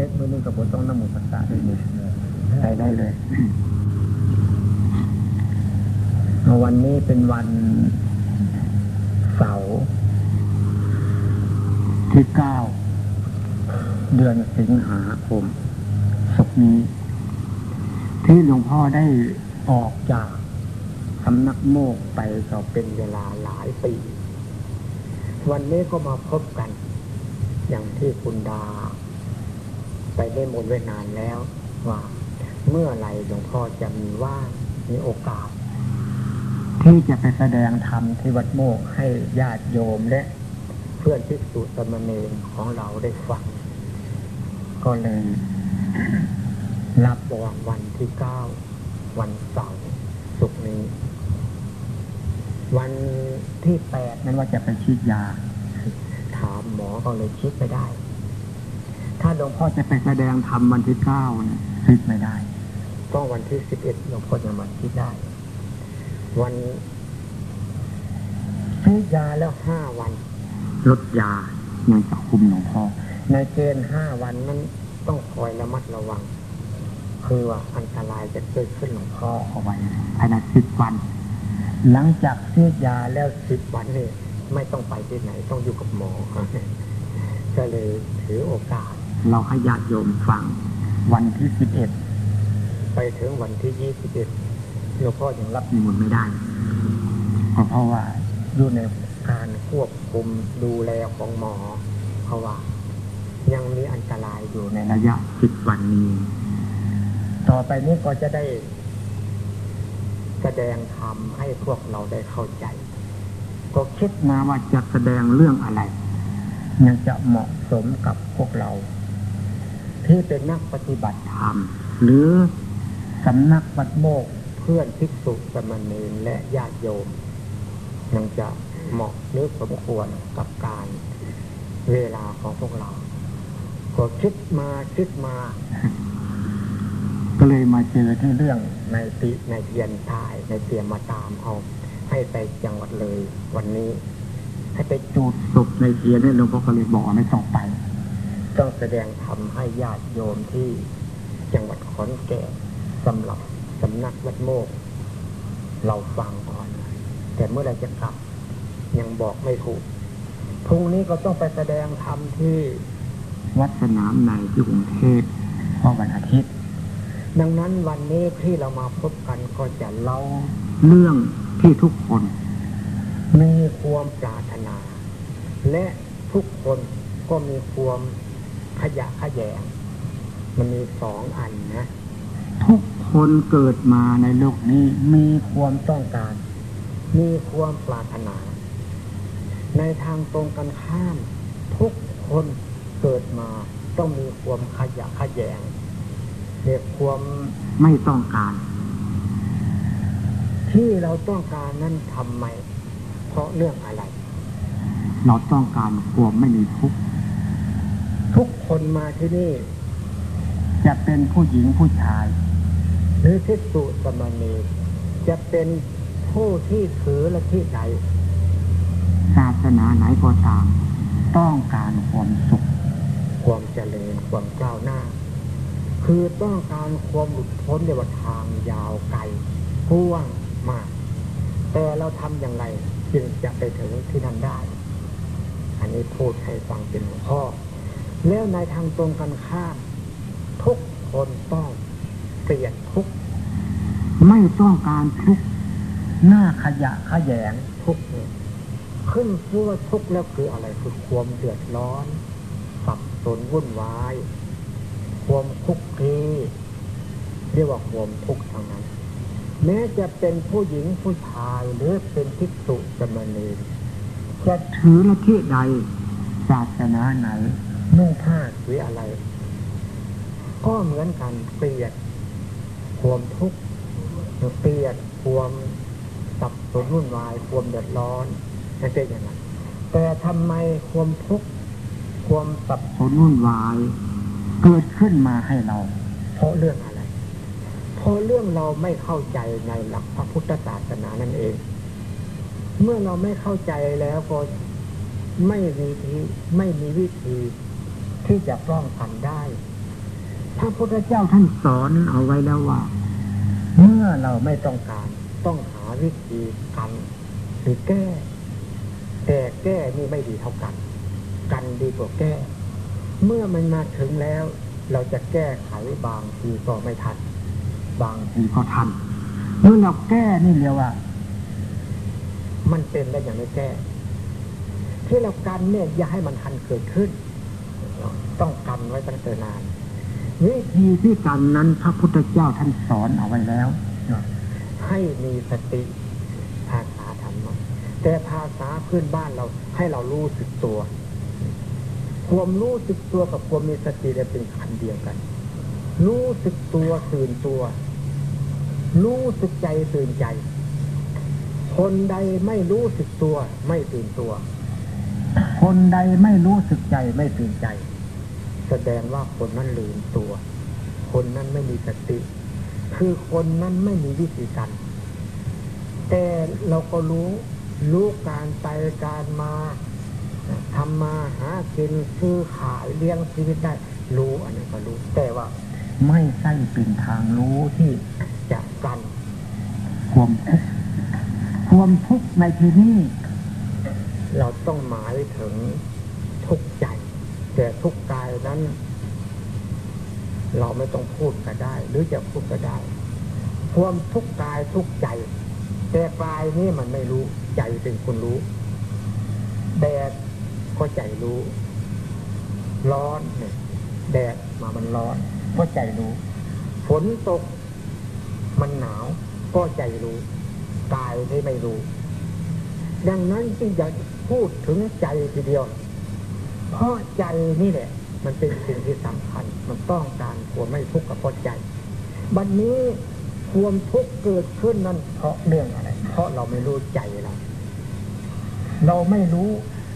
ทศมือนึงกับบทต้องน้ำมูภาษาด้วยมือใช้ได้เลยวันนี้เป็นวันเสาร์ที่เก้าเดือนสิงหาคมศกนี้ ที่หลวงพ่อได้ออกจากสำนักโมกไปก็เป็นเวลาหลายปี วันนี้ก็มาพบกัน อย่างที่คุณดา ไปได้มนไว้นานแล้ว ว่า เมื่อไรหลวงพ่อจะมีว่ามีโอกาส ที่จะไปแสดงธรรมที่วัดโมกให้ญาติโยมและ เพื่อนพิสุสมณีของเราได้ฟัง ก็เลยรับรองวันที่เก้าวันเสาร์สุกร์นี้ วันที่แปดนั้นว่าจะไปฉีดยา ถามหมอก็เลยคิดไม่ได้าหลวงพ่อจะไปแสดงธรรมวันที่เก้าเนี่ยคิดไม่ได้ต้องวันที่สิบเอ็ดหลวงพ่อจะมาคิดได้ วันซื้อยาแล้วห้าวันลดยายังจะคุมหลวงพ่อในเกณฑ์ห้าวันนั้นต้องคอยระมัดระวัง คือว่าอันตรายจะเกิดขึ้นหลวงพ่อเอาไว้ภายในสิบวัน หลังจากซื้อยาแล้วสิบวันนี่ไม่ต้องไปที่ไหนต้องอยู่กับหมอก็เลยถือโอกาส เราให้ญาติโยมฟัง วันที่สิบเอ็ดไปถึงวันที่ยี่สิบเอ็ดหลวงพ่อยังรับนิมนต์ไม่ได้เพราะว่าอยู่ในการควบคุมดูแลของหมอ เพราะว่า ยังมีอันตรายอยู่ในระยะสิบวันนี้ ต่อไปนี้ก็จะได้ แสดงธรรมให้พวกเราได้เข้าใจ ก็คิดมาว่าจะแสดงเรื่องอะไรยังจะเหมาะสมกับพวกเรา ที่เป็นนักปฏิบัติธรรม หรือสำนักวัดโมกเพื่อนภิกษุสมณีและญาติโยมยังจะเหมาะหรือสมควรกับการเวลาของพวกเรา ก็คิดมาคิดมา ก็เลยมาเจอที่เรื่องในติในเทียนทายในเตรียมมาตามเอาให้ไปจังหวัดเลยวันนี้ ให้ไปจูดศพในเทียนนี่หลวงพ่อก็เลยบอกไม่ต้องไป ต้องแสดงธรรมให้ญาติโยมที่จังหวัดขอนแก่นสำหรับสำนักวัดโมก เราฟังก่อน แต่เมื่อไรจะกลับ ยังบอกไม่ถูกพรุ่งนี้ก็ต้องไปแสดงธรรมที่วัดสนามในที่กรุงเทพเพราะวันอาทิตย์ ดังนั้นวันนี้ที่เรามาพบกันก็จะเล่าเรื่องที่ทุกคน มีความปรารถนา และทุกคนก็มีความ ขยะขยง มันมีสองอันนะ ทุกคนเกิดมาในโลกนี้มีความต้องการ มีความปรารถนา ในทางตรงกันข้าม ทุกคนเกิดมาต้องมีความขยะขยงเรียกความไม่ต้องการ ที่เราต้องการนั้นทำไม เพราะเรื่องอะไร เราต้องการความไม่มีทุกข์ ทุกคนมาที่นี่ จะเป็นผู้หญิงผู้ชาย หรือทิสุสมณีจะเป็นผู้ที่ถือและที่ใดศาสนาไหนก็ตาม ต้องการความสุข ความเจริญความก้าวหน้า คือต้องการความหลุดพ้นในวัฏทางยาวไกลกว้างมาก แต่เราทำอย่างไรจึงจะไปถึงที่นั่นได้ อันนี้พูดให้ฟังเป็นหัวข้อ แล้วในทางตรงกันข้ามทุกคนต้องเปลี่ยนทุกข์ไม่ต้องการทุกข์หน้าขยะขยงทุกข์เนี่ยขึ้นชื่อว่าทุกข์แล้วคืออะไรคือความเดือดร้อนสับสนวุ่นวาย ความคุกคีเรียกว่าความทุกข์ทางนั้น แม้จะเป็นผู้หญิงผู้ชายหรือเป็นภิกษุสมณีจะถือละที่ใดศาสนาไหน นุ่งผ้าหรืออะไร ก็เหมือนกันเปลี่ยนความทุกข์เปลี่ยนความสับสนวุ่นวายความเดือดร้อนนั่นเป็นอย่างนั้นแต่ทำไมความทุกข์ความสับสนวุ่นวาย เกิดขึ้นมาให้เรา เพราะเรื่องอะไร เพราะเรื่องเราไม่เข้าใจในหลักพระพุทธศาสนานั่นเอง เมื่อเราไม่เข้าใจแล้วก็ไม่มีทีไม่มีวิธี ที่จะป้องกันได้พระพุทธเจ้าท่านสอนเอาไว้แล้วว่า เมื่อเราไม่ต้องการต้องหาวิธีกันหรือแก้ แต่แก้นี่ไม่ดีเท่ากัน กันดีกว่าแก้ เมื่อมันมาถึงแล้ว เราจะแก้ไขบางทีก็ไม่ทัน บางทีก็ทันเมื่อเราแก้นี่เรียกว่า มันเป็นแล้วยังไม่แก้ ที่เรากันเนี่ยอย่าให้มันทันเกิดขึ้น ต้องกันไว้ตั้งแต่นานวิธีที่กันนั้นพระพุทธเจ้าท่านสอนเอาไว้แล้ว ให้มีสติภาษาธรรมะแต่ภาษาพื้นบ้านเราให้เรารู้สึกตัว ความรู้สึกตัวกับความมีสติเนี่ยเป็นคันเดียวกัน รู้สึกตัวตื่นตัว รู้สึกใจตื่นใจ คนใดไม่รู้สึกตัว ไม่ตื่นตัว คนใดไม่รู้สึกใจไม่ตื่นใจ แสดงว่าคนนั้นลืมตัว คนนั้นไม่มีสติ คือคนนั้นไม่มีวิธีการแต่เราก็รู้รู้การไปการมาทำมาหากินซื้อขายเลี้ยงชีวิตได้ รู้อันนี้ก็รู้ แต่ว่าไม่ใช่เป็นทางรู้ที่จะกันความทุกข์ความทุกข์ในที่นี้ เราต้องหมายถึงทุกข์ใจ แต่ทุกกายนั้น เราไม่ต้องพูดก็ได้ หรือจะพูดก็ได้ ความทุกกายทุกใจ แต่กายนี่มันไม่รู้ใจเป็นคนรู้แดดก็ใจรู้ ร้อนเนี่ยแดดมามันร้อนก็ใจรู้ฝนตก มันหนาวก็ใจรู้กายที่ไม่รู้ ดังนั้นจึงอยากพูดถึงใจทีเดียว เพราะใจนี่แหละ มันเป็นสิ่งที่สำคัญ มันต้องการความไม่ทุกข์กับเพราะใจ บัดนนี้ความทุกข์เกิดขึ้นนั้นเพราะเรื่องอะไร เพราะเราไม่รู้ใจเราเราไม่รู้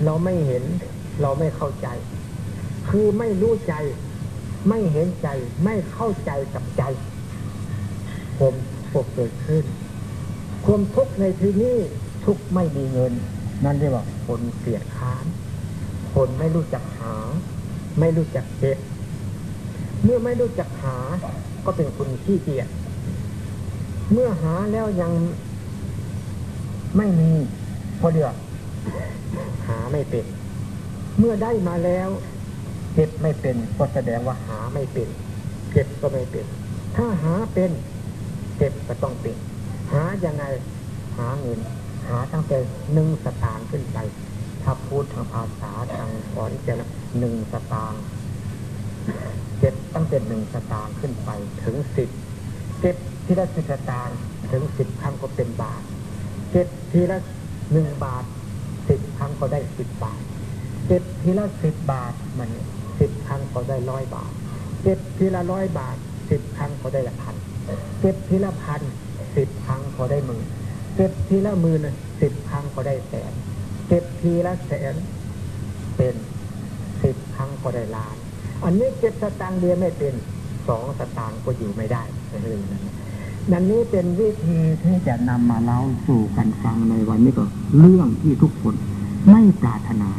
เราไม่เห็น เราไม่เข้าใจ คือไม่รู้ใจ ไม่เห็นใจ ไม่เข้าใจกับใจผมปกเกิดขึ้น ความทุกข์ในที่นี้ทุกข์ไม่มีเงิน นั่นเรียกว่าคนเกลียดค้าน คนไม่รู้จักหา ไม่รู้จักเก็บ เมื่อไม่รู้จักหา ก็เป็นคนขี้เกียจเมื่อหาแล้วยังไม่มีพอเดือดหาไม่เป็น เมื่อได้มาแล้วเก็บไม่เป็นก็แสดงว่าหาไม่เป็นเก็บก็ไม่เป็น ถ้าหาเป็นเก็บก็ต้องเป็น หายังไงหาเงินหาตั้งแต่หนึ่งสตางค์ขึ้นไป ถ้าพูดทางภาษาทางสอนจะหนึ่งสตางค์เก็บตั้งแต่หนึ่งสตางค์ขึ้นไปถึงสิบเก็บทีละสิบสตางค์ถึงสิบครั้งก็เป็นบาทเก็บทีละหนึ่งบาทสิบครั้งก็ได้สิบบาทเก็บทีละสิบบาทมันสิบครั้งก็ได้ร้อยบาทเก็บทีละร้อยบาทสิบครั้งก็ได้ละพันเก็บทีละพันสิบครั้งก็ได้หมื่นเก็บทีละหมื่นสิบครั้งก็ได้แสน เก็บทีละแสน เป็นสิบครั้งก็ได้ล้าน อันนี้เก็บสตางค์เดียวไม่เป็นสองสตางค์ก็อยู่ไม่ได้เลยนั่นนี้เป็นวิธีที่จะนำมาเล่าสู่กันฟังในวันนี้ก็เรื่องที่ทุกคนไม่ปรารถนา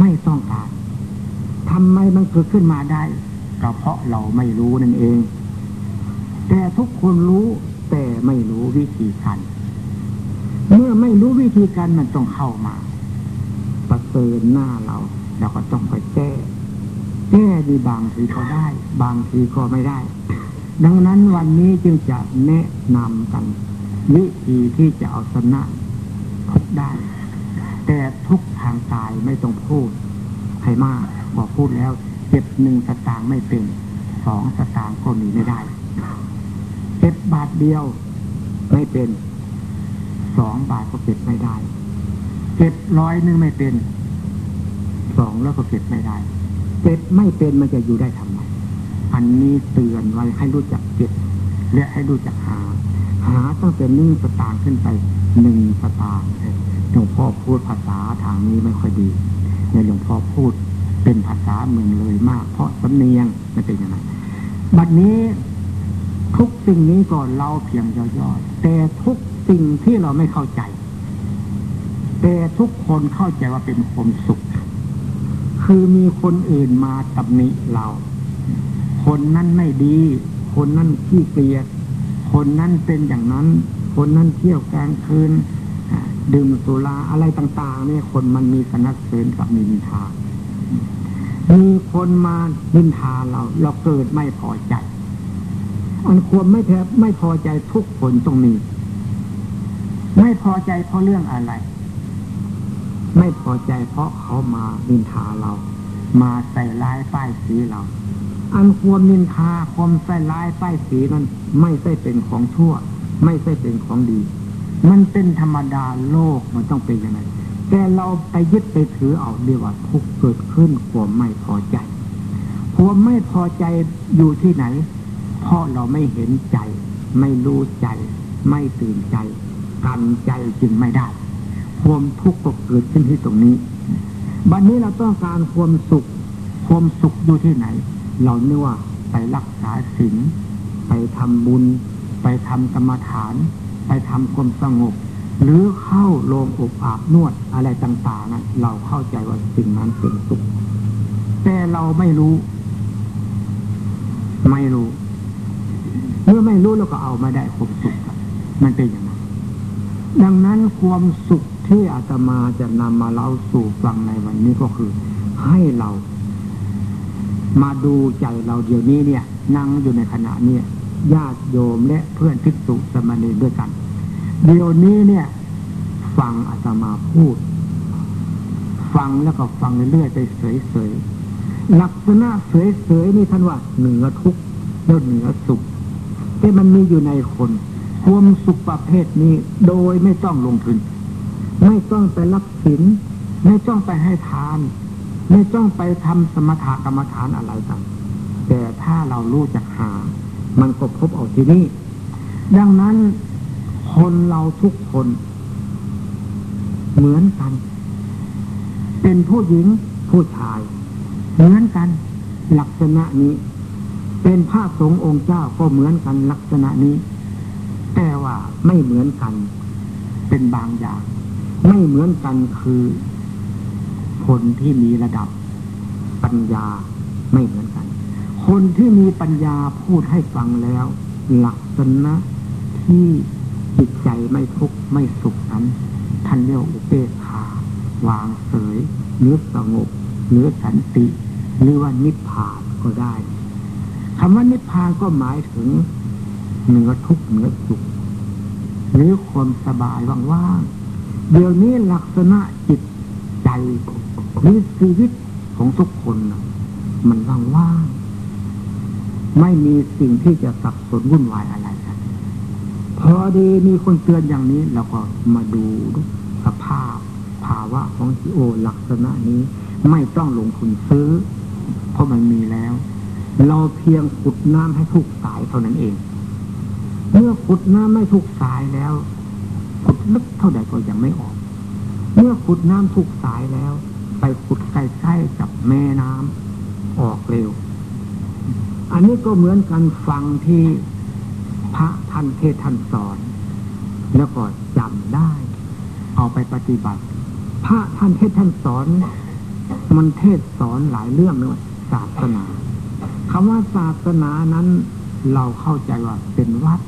ไม่ต้องการทำไมมันเกิดขึ้นมาได้ก็เพราะเราไม่รู้นั่นเอง แต่ทุกคนรู้แต่ไม่รู้วิธีการ เมื่อไม่รู้วิธีการมันต้องเข้ามา เสริญหน้าเรา เราก็ต้องไปแก้ แก้ดีบางทีก็ได้ บางทีก็ไม่ได้ ดังนั้นวันนี้จึงจะแนะนำกัน วิธีที่จะเอาชนะทุกได้ แต่ทุกทางกายไม่ต้องพูดให้มากบอกพูดแล้วเก็บหนึ่งสตางค์ไม่เป็นสองสตางค์ก็มีไม่ได้เก็บบาทเดียวไม่เป็นสองบาทก็เก็บไม่ได้เก็บร้อยหนึ่งไม่เป็น สองแล้วก็เก็บไม่ได้ เก็บไม่เป็นมันจะอยู่ได้ทำไม อันนี้เตือนไว้ให้รู้จักเก็บ และให้รู้จักหา หาตั้งแต่หนึ่งสตางค์ขึ้นไปหนึ่งสตางค์หลวงพ่อพูดภาษาทางนี้ไม่ค่อยดีในหลวงพ่อพูดเป็นภาษาเมืองเลยมาก เพราะสำเนียงมันเป็นยังไงบัดนี้ทุกสิ่งนี้ก่อนเล่าเพียงย่อๆแต่ทุกสิ่งที่เราไม่เข้าใจ แต่ทุกคนเข้าใจว่าเป็นความสุข คือมีคนอื่นมาตำหนิเรา คนนั้นไม่ดี คนนั้นขี้เกียจคนนั้นเป็นอย่างนั้น คนนั้นเที่ยวกลางคืนดื่มสุราอะไรต่างๆเนี่ยคนมันมีสนับสนุนกับมีนินทา มีคนมานินทาเรา เราเกิดไม่พอใจ อันควรไม่แทบไม่พอใจทุกคนตรงนี้ไม่พอใจเพราะเรื่องอะไร ไม่พอใจเพราะเขามานินทาเรา มาใส่ร้ายป้ายสีเรา อันควรนินทาความใส่ร้ายป้ายสีนั้น ไม่ใช่เป็นของชั่ว ไม่ใช่เป็นของดี มันเป็นธรรมดาโลกมันต้องเป็นยังไงแต่เราไปยึดไปถือเอาเรียกว่าทุกเกิดขึ้นความไม่พอใจความไม่พอใจอยู่ที่ไหน เพราะเราไม่เห็นใจ ไม่รู้ใจ ไม่ตื่นใจกันใจจึงไม่ได้ ความทุกข์ก็เกิดขึ้นที่ตรงนี้บัดนนี้เราต้องการความสุข ความสุขอยู่ที่ไหน เราเนื้อว่าไปรักษาศีลไปทำบุญ ไปทำกรรมฐาน ไปทำความสงบ หรือเข้าโรงอบอาบนวดอะไรต่างๆนั้นเราเข้าใจว่าสิ่งนั้นเป็นสุข แต่เราไม่รู้ ไม่รู้ เมื่อไม่รู้เราก็เอาม่ได้ความสุขมันเป็นอย่างนั้นดังนั้นความสุข ที่อาตมาจะนำมาเล่าสู่ฟังในวันนี้ก็คือ ให้เรา มาดูใจเราเดี๋ยวนี้เนี่ย นั่งอยู่ในขณะนี้ญาติโยมและเพื่อนทิสุสมณีด้วยกัน เดี๋ยวนี้เนี่ย ฟังอาตมาพูด ฟังแล้วก็ฟังเรื่อยๆไปเสยๆลักษณะเสยๆนี่ท่านว่าเหนือทุกข์แล้วเหนือสุขที่มันมีอยู่ในคน ความสุขประเภทนี้โดยไม่ต้องลงทุน ไม่ต้องไปรับสินไม่ต้องไปให้ทาน ไม่ต้องไปทำสมถกรรมฐานอะไรต่างแต่ถ้าเรารู้จักหา มันก็พบเอาที่นี่ ดังนั้นคนเราทุกคน เหมือนกัน เป็นผู้หญิงผู้ชาย เหมือนกัน ลักษณะนี้ เป็นพระสงฆ์องค์เจ้าก็เหมือนกันลักษณะนี้ แต่ว่าไม่เหมือนกัน เป็นบางอย่าง ไม่เหมือนกันคือคนที่มีระดับปัญญาไม่เหมือนกัน คนที่มีปัญญาพูดให้ฟังแล้ว หลักษณะที่จิตใจไม่ทุกข์ไม่สุขนั้นท่านเรียกอุเบกขาวางเสยเนื้อสงบเนื้อสันติ หรือว่านิพพานก็ได้คำว่านิพพานก็หมายถึงเหนือทุกข์เหนือสุขหรือความสบายว่างๆ เดี๋ยวนี้ลักษณะจิตใจหรือชีวิตของทุกคนมันว่างๆไม่มีสิ่งที่จะสับสนวุ่นวายอะไรครับพอดีมีคนเตือนอย่างนี้เราก็มาดูสภาพ ภาวะของทีโอลักษณะนี้ ไม่ต้องลงทุนซื้อ เพราะมันมีแล้ว เราเพียงขุดน้ำให้ทุกสายเท่านั้นเอง เมื่อขุดน้ำไม่ทุกสายแล้ว ขุดลึกเท่าใดก็ยังไม่ออก เมื่อขุดน้ำทุกสายแล้ว ไปขุดใกล้ๆกับแม่น้ำออกเร็ว อันนี้ก็เหมือนกันฟังที่พระท่านเทศท่านสอน แล้วก็จำได้ เอาไปปฏิบัติ พระท่านเทศท่านสอน มันเทศสอนหลายเรื่องเลยศาสนาคำว่าศาสนานั้นเราเข้าใจว่าเป็นวัด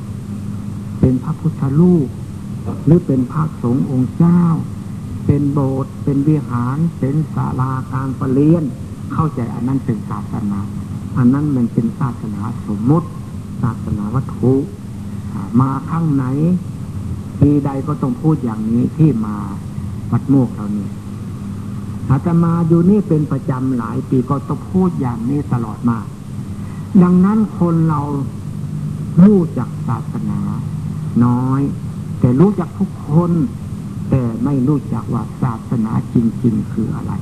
เป็นพระพุทธรูป หรือเป็นพระสงฆ์องค์เจ้า เป็นโบสถ์เป็นวิหาร เป็นศาลาการประเรียน เข้าใจอันนั้นเป็นศาสนา อันนั้นมันเป็นศาสนาสมมติ ศาสนาวัตถุมาข้างไหนทีใดก็ต้องพูดอย่างนี้ที่มาวัดโมกเรานี่อาตมาอยู่นี่เป็นประจำหลายปีก็ต้องพูดอย่างนี้ตลอดมา ดังนั้นคนเรารู้จักศาสนา น้อย แต่รู้จักทุกคน แต่ไม่รู้จักว่าศาสนาจริง ๆ คืออะไร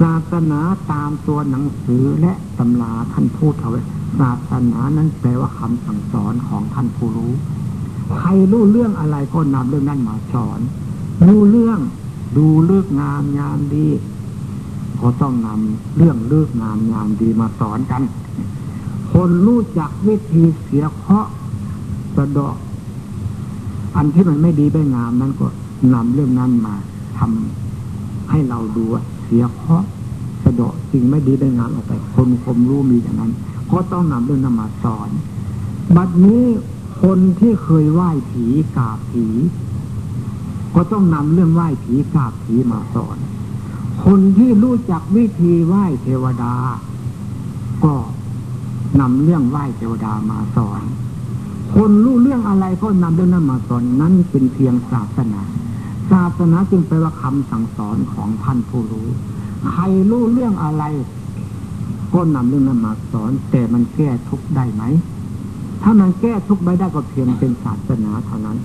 ศาสนาตามตัวหนังสือและตำราท่านพูดเอาไว้ศาสนานั้นแปลว่าคำสั่งสอนของท่านผู้รู้ ใครรู้เรื่องอะไรก็นำเรื่องนั้นมาสอน รู้เรื่องดูเลือกงามยามดีก็ต้องนำเรื่องเลือกงามยามดีมาสอนกัน คนรู้จักวิธีเสียเคาะสะดอก อันที่มันไม่ดีไม่งามนั้นก็นำเรื่องนั้นมาทำให้เราดูเสียเคราะสะดอกสิ่งไม่ดีได้งานออกไป คนคมรู้มีอย่างนั้น ก็ต้องนำเรื่องนำมาสอน บัดนี้คนที่เคยไหว้ผีกราบผี ก็ต้องนำเรื่องไหว้ผีกราบผีมาสอน คนที่รู้จักวิธีไหว้เทวดา ก็นำเรื่องไหว้เทวดามาสอน คนรู้เรื่องอะไรก็นำเรื่องนั้นมาสอนนั่นเป็นเพียงศาสนา ศาสนาจึงแปลว่าคำสั่งสอนของท่านผู้รู้ ใครรู้เรื่องอะไร ก็นำเรื่องนั้นมาสอน แต่มันแก้ทุกข์ได้ไหม ถ้ามันแก้ทุกข์ไม่ได้ก็เพียงเป็นศาสนาเท่านั้น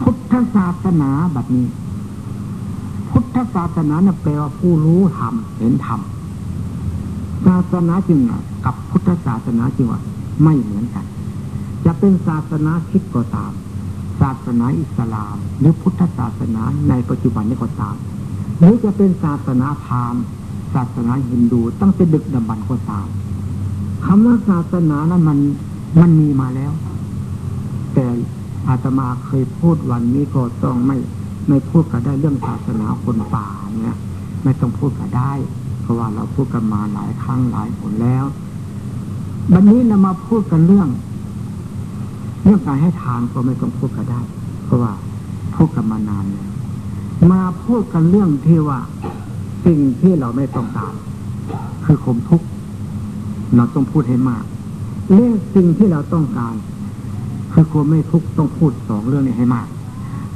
พุทธศาสนาแบบนี้ พุทธศาสนาเนี่ยแปลว่าผู้รู้ธรรมเห็นธรรมศาสนาจึงกับพุทธศาสนาจึงว่าไม่เหมือนกัน จะเป็นศาสนาคิดก็ตาม ศาสนาอิสลาม หรือพุทธศาสนาในปัจจุบันนี้ก็ตาม หรือจะเป็นศาสนาพราหมณ์ศาสนาฮินดูตั้งแต่ดึกดำบรรพ์ก็ตามคำว่าศาสนานั้นมันมันมีมาแล้ว แต่อาตมาเคยพูดวันนี้ก็ต้องไม่ไม่พูดก็ได้เรื่องศาสนาคนป่าเนี่ยไม่ต้องพูดก็ได้ เพราะว่าเราพูดกันมาหลายครั้งหลายหนแล้ว วันนี้เรามาพูดกันเรื่อง เรื่องการให้ทานก็ไม่ต้องพูดก็ได้ เพราะว่าพูดกันมานานแล้วมาพูดกันเรื่องที่ว่าสิ่งที่เราไม่ต้องการ คือความทุกข์เราต้องพูดให้มาก เรื่องสิ่งที่เราต้องการ คือความไม่ทุกข์ต้องพูดสองเรื่องนี้ให้มาก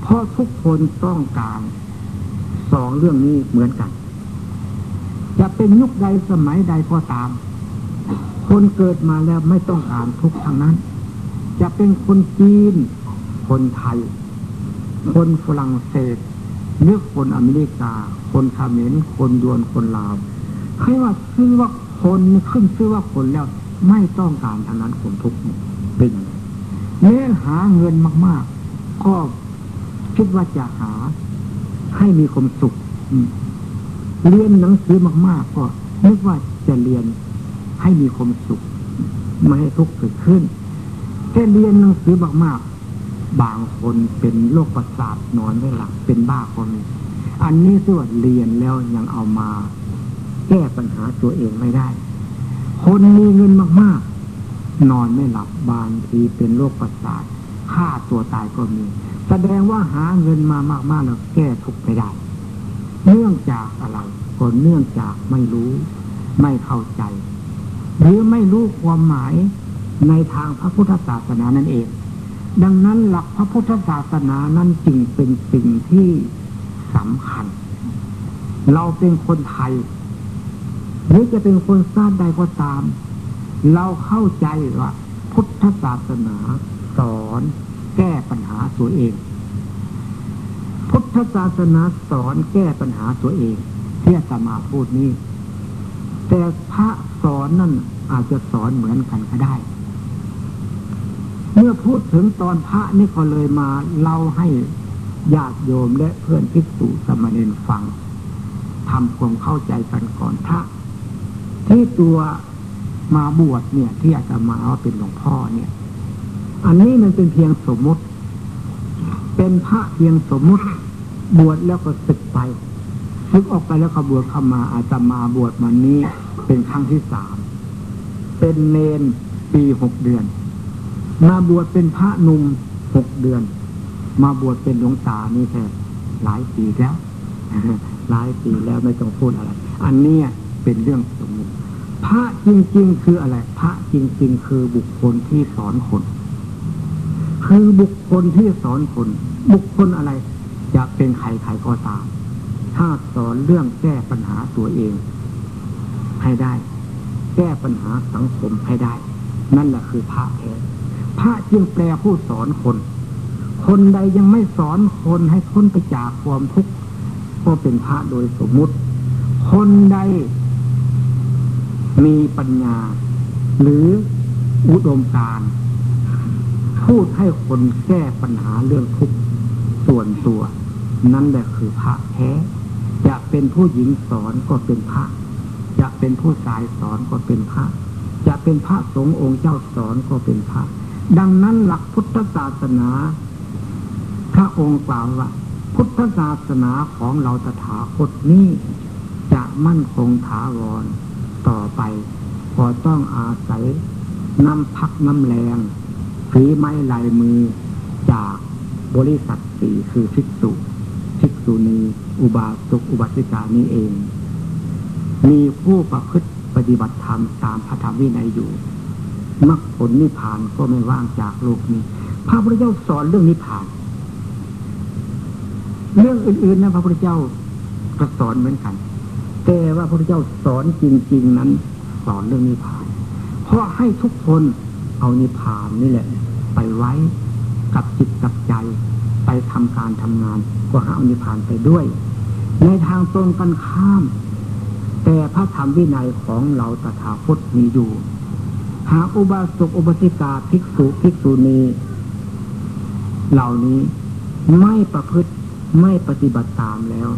เพราะทุกคนต้องการสองเรื่องนี้เหมือนกัน จะเป็นยุคใดสมัยใดก็ตาม คนเกิดมาแล้วไม่ต้องการทุกข์ทางนั้น จะเป็นคนจีน คนไทย คนฝรั่งเศสหรือคนอเมริกา คนคาเมรคนยวนคนลาวใครว่าซื้อว่าคนขึ้นซื้อว่าคนแล้วไม่ต้องการทางนั้นคนทุกข์เป็นอย่างเนื้อหาเงินมาก ๆ ก็คิดว่าจะหาให้มีความสุขเรียนหนังสือมาก ๆ ก็นึกว่าจะเรียนให้มีความสุข ไม่ให้ทุกข์เกิดขึ้น แค่เรียนหนังสือมากๆ บางคนเป็นโรคประสาทนอนไม่หลับเป็นบ้าคนมีอันนี้ส่วนเรียนแล้วยังเอามา แก้ปัญหาตัวเองไม่ได้ คนมีเงินมากๆ นอนไม่หลับบางทีเป็นโรคประสาทฆ่าตัวตายก็มี แสดงว่าหาเงินมามากๆแล้วแก้ทุกข์ไม่ได้ เนื่องจากอะไรก็เนื่องจากไม่รู้ ไม่เข้าใจ หรือไม่รู้ความหมาย ในทางพระพุทธศาสนานั่นเอง ดังนั้นหลักพระพุทธศาสนานั้นจึงเป็นสิ่งที่สำคัญ เราเป็นคนไทย หรือจะเป็นคนชาติใดก็ตาม เราเข้าใจว่าพุทธศาสนาสอนแก้ปัญหาตัวเอง พุทธศาสนาสอนแก้ปัญหาตัวเองที่อาตมาพูดนี้ แต่พระสอนนั่นอาจจะสอนเหมือนกันก็ได้ เมื่อพูดถึงตอนพระนี่ก็เลยมาเล่าให้ญาติโยมและเพื่อนภิกษุสมณรฟังทำความเข้าใจกันก่อนพระที่ตัวมาบวชเนี่ย ที่อาจจะมาว่าเป็นหลวงพ่อเนี่ย อันนี้มันเป็นเพียงสมมติ เป็นพระเพียงสมมติ บวชแล้วก็ศึกไปศึกออกไปแล้วก็บวชเข้ามาอาจจะมาบวชมานี้เป็นครั้งที่สามเป็นเนนปีหกเดือน มาบวชเป็นพระหนุ่มหกเดือน มาบวชเป็นหลวงตานี่แค่หลายปีแล้วหลายปีแล้วไม่ต้องพูดอะไร อันนี้เป็นเรื่องสมมติ พระจริง ๆ คืออะไร พระจริง ๆ คือบุคคลที่สอนคน คือบุคคลที่สอนคน บุคคลอะไร จะเป็นใครใครก็ตาม ถ้าสอนเรื่องแก้ปัญหาตัวเอง ให้ได้ แก้ปัญหาสังคมให้ได้ นั่นแหละคือพระแท้ พระจึงแปลผู้สอนคน คนใดยังไม่สอนคนให้พ้นไปจากความทุกข์ก็เป็นพระโดยสมมุติ คนใดมีปัญญา หรืออุดมการ พูดให้คนแก้ปัญหาเรื่องทุกข์ส่วนตัว นั่นแหละคือพระแท้ จะเป็นผู้หญิงสอนก็เป็นพระจะเป็นผู้ชายสอนก็เป็นพระจะเป็นพระสงฆ์องค์เจ้าสอนก็เป็นพระ ดังนั้นหลักพุทธศาสนา พระองค์กล่าวว่า พุทธศาสนาของเราตถาคตนี้ จะมั่นคงถาวรต่อไปก็ต้องอาศัยน้ำพักน้ำแรงฝีไม้ลายมือจากบริษัทสี่คือภิกษุภิกษุณีอุบาสกอุบาสิกานี้เอง มีผู้ประพฤติปฏิบัติธรรมตามพระธรรมวินัยอยู่ มรรคผลนิพพานก็ไม่ว่างจากโลกนี้ พระพุทธเจ้าสอนเรื่องนิพพาน เรื่องอื่นๆนะพระพุทธเจ้าก็สอนเหมือนกัน แต่ว่าพระพุทธเจ้าสอนจริง ๆ นั้น สอนเรื่องนิพพาน เพราะให้ทุกคนเอานิพพานนี่แหละ ไปไว้กับจิตกับใจ ไปทำการทำงาน ก็หาเอานิพพานไปด้วย ในทางตรงกันข้าม แต่พระธรรมวินัยของเราตถาคตมีอยู่ หาอุบาสกอุบาสิกาภิกษุภิกษุณีเหล่านี้ไม่ประพฤติไม่ปฏิบัติตามแล้ว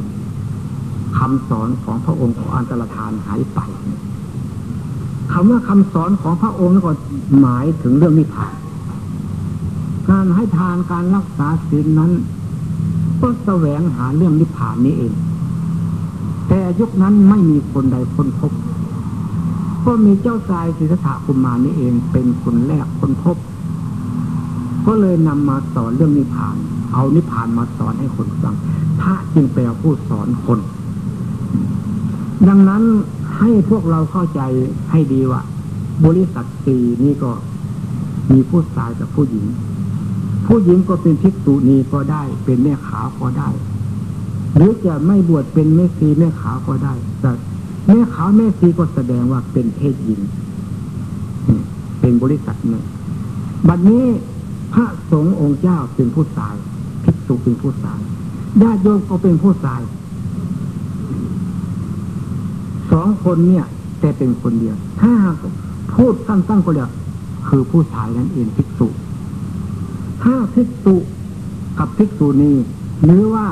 คำสอนของพระองค์ของอันตรธานหายไปคำว่าคำสอนของพระองค์ก็หมายถึงเรื่องนิพพาน การให้ทานการรักษาศีลนั้น ก็แสวงหาเรื่องนิพพานนี้เอง แต่ยุคนั้นไม่มีคนใดคนพบ ก็มีเจ้าชายสิทธะกุมารนี้เองเป็นคนแรกคนพบ ก็เลยนำมาสอนเรื่องนิพพาน เอานิพพานมาสอนให้คนฟังพระจึงแปลผู้สอนคน ดังนั้นให้พวกเราเข้าใจให้ดีว่าบริษัทสี่นี้ก็มีผู้ชายกับผู้หญิง ผู้หญิงก็เป็นภิกษุณีก็ได้ เป็นแม่ขาวก็ได้ หรือจะไม่บวชเป็นแม่ชีแม่ขาวก็ได้แต่ แม่ขาวแม่ชีก็แสดงว่าเป็นเพศหญิง เป็นบริษัทหนึ่งบัดนี้พระสงฆ์องค์เจ้าเป็นผู้ชายภิกษุเป็นผู้ชายญาติโยมก็เป็นผู้ชายสองคนเนี่ย แต่เป็นคนเดียว ถ้าพูดสั้นๆก็เรียกคือผู้ชายนั่นเองภิกษุถ้าภิกษุกับภิกษุณีหรือว่า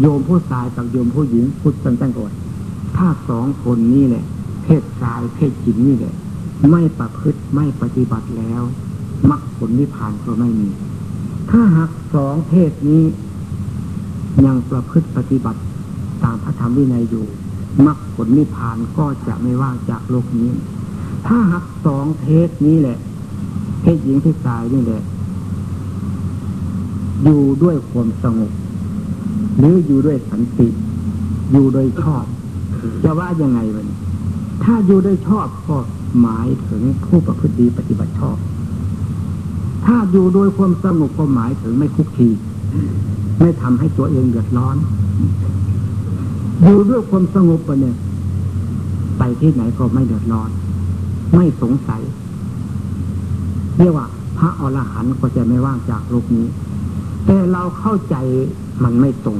โยมผู้ชายกับโยมผู้หญิงพูดสั้นๆก่อน ถ้าสองคนนี้แหละ เพศชายเพศหญิงนี่แหละ ไม่ประพฤติไม่ปฏิบัติแล้วมรรคผลนิพพานก็ไม่มี ถ้าหากสองเพศนี้ ยังประพฤติปฏิบัติตามพระธรรมวินัยอยู่มรรคผลนิพพานก็จะไม่ว่างจากโลกนี้ ถ้าหากสองเพศนี้แหละ เพศหญิงเพศชายนี่แหละ อยู่ด้วยความสงบหรืออยู่ด้วยสันติ อยู่โดยชอบ จะว่ายังไงวะนี่ถ้าอยู่โดยชอบก็หมายถึงผู้ประพฤติดีปฏิบัติชอบ ถ้าอยู่โดยความสงบก็หมายถึงไม่คุกคีไม่ทำให้ตัวเองเดือดร้อน อยู่ด้วยความสงบไปเนี่ย ไปที่ไหนก็ไม่เดือดร้อน ไม่สงสัย เรียกว่า พระอรหันต์ก็จะไม่ว่างจากโลกนี้ แต่เราเข้าใจมันไม่ตรง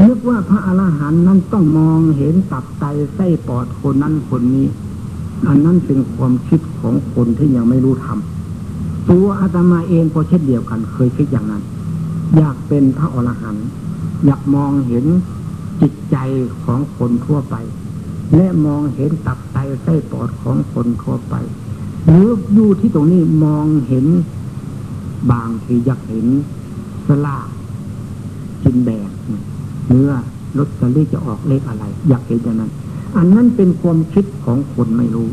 นึกว่าพระอรหันต์นั้นต้องมองเห็นตับไตไส้ปอดคนนั้นคนนี้ อันนั้นเป็นความคิดของคนที่ยังไม่รู้ธรรมตัวอาตมาเองก็เช่นเดียวกัน เคยคิดอย่างนั้น อยากเป็นพระอรหันต์อยากมองเห็นจิตใจของคนทั่วไป และมองเห็นตับไตไส้ปอดของคนทั่วไปหรืออยู่ที่ตรงนี้มองเห็นบางทีอยากเห็นสลากกินแบง เนื้อลอตเตอรี่จะออกเลขอะไร อยากเห็นอย่างนั้น อันนั้นเป็นความคิดของคนไม่รู้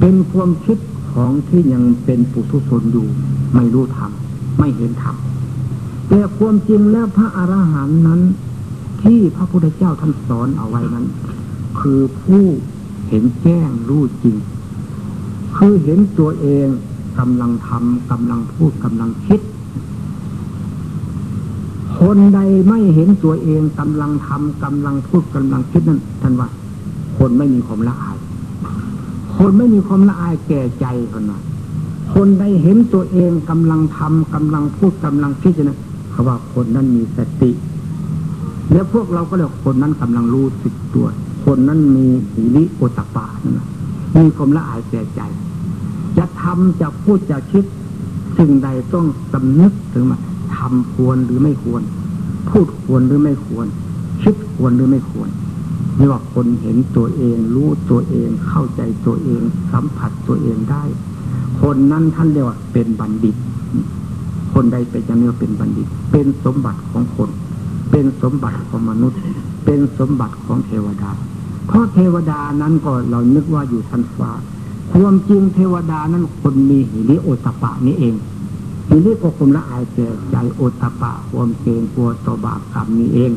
เป็นความคิดของที่ยังเป็นปุถุชนอยู่ ไม่รู้ธรรมไม่เห็นธรรมแต่ความจริงแล้วพระอรหันต์นั้น ที่พระพุทธเจ้าท่านสอนเอาไว้นั้น คือผู้เห็นแจ้งรู้จริง คือเห็นตัวเองกำลังทำกำลังพูดกำลังคิด คนใดไม่เห็นตัวเองกำลังทำกำลังพูดกำลังคิดนั่นท่านว่า คนไม่มีความละอาย คนไม่มีความละอายแก่ใจคนนั้นคนใดเห็นตัวเองกำลังทำกำลังพูดกำลังคิดนะเขาว่าคนนั้นมีสติ แล้วพวกเราก็เรียกคนนั้นกำลังรู้สึกตัว คนนั้นมีหิริโอตปานะมีความละอายแก่ใจ จะทำจะพูดจะคิดสิ่งใดต้องสำนึกถึงว่า ทำควรหรือไม่ควร พูดควรหรือไม่ควร คิดควรหรือไม่ควรนี่ว่าคนเห็นตัวเอง รู้ตัวเองเข้าใจตัวเอง สัมผัสตัวเองได้ คนนั้นท่านเรียกว่าเป็นบัณฑิต คนใดเป็นจะเรียกว่เป็นบัณฑิต เป็นสมบัติของคน เป็นสมบัติของมนุษย์ เป็นสมบัติของเทวดาเเพราะเทวดานั้นก็เรานึกว่าอยู่ชั้นฟ้า ความจริงเทวดานั้นคนมีหิริโอตปะนี้เอง หิริก็คุมละอายแก่ใจโอตปะความเกรงกลัวต่อบาปกรรมนี้เอง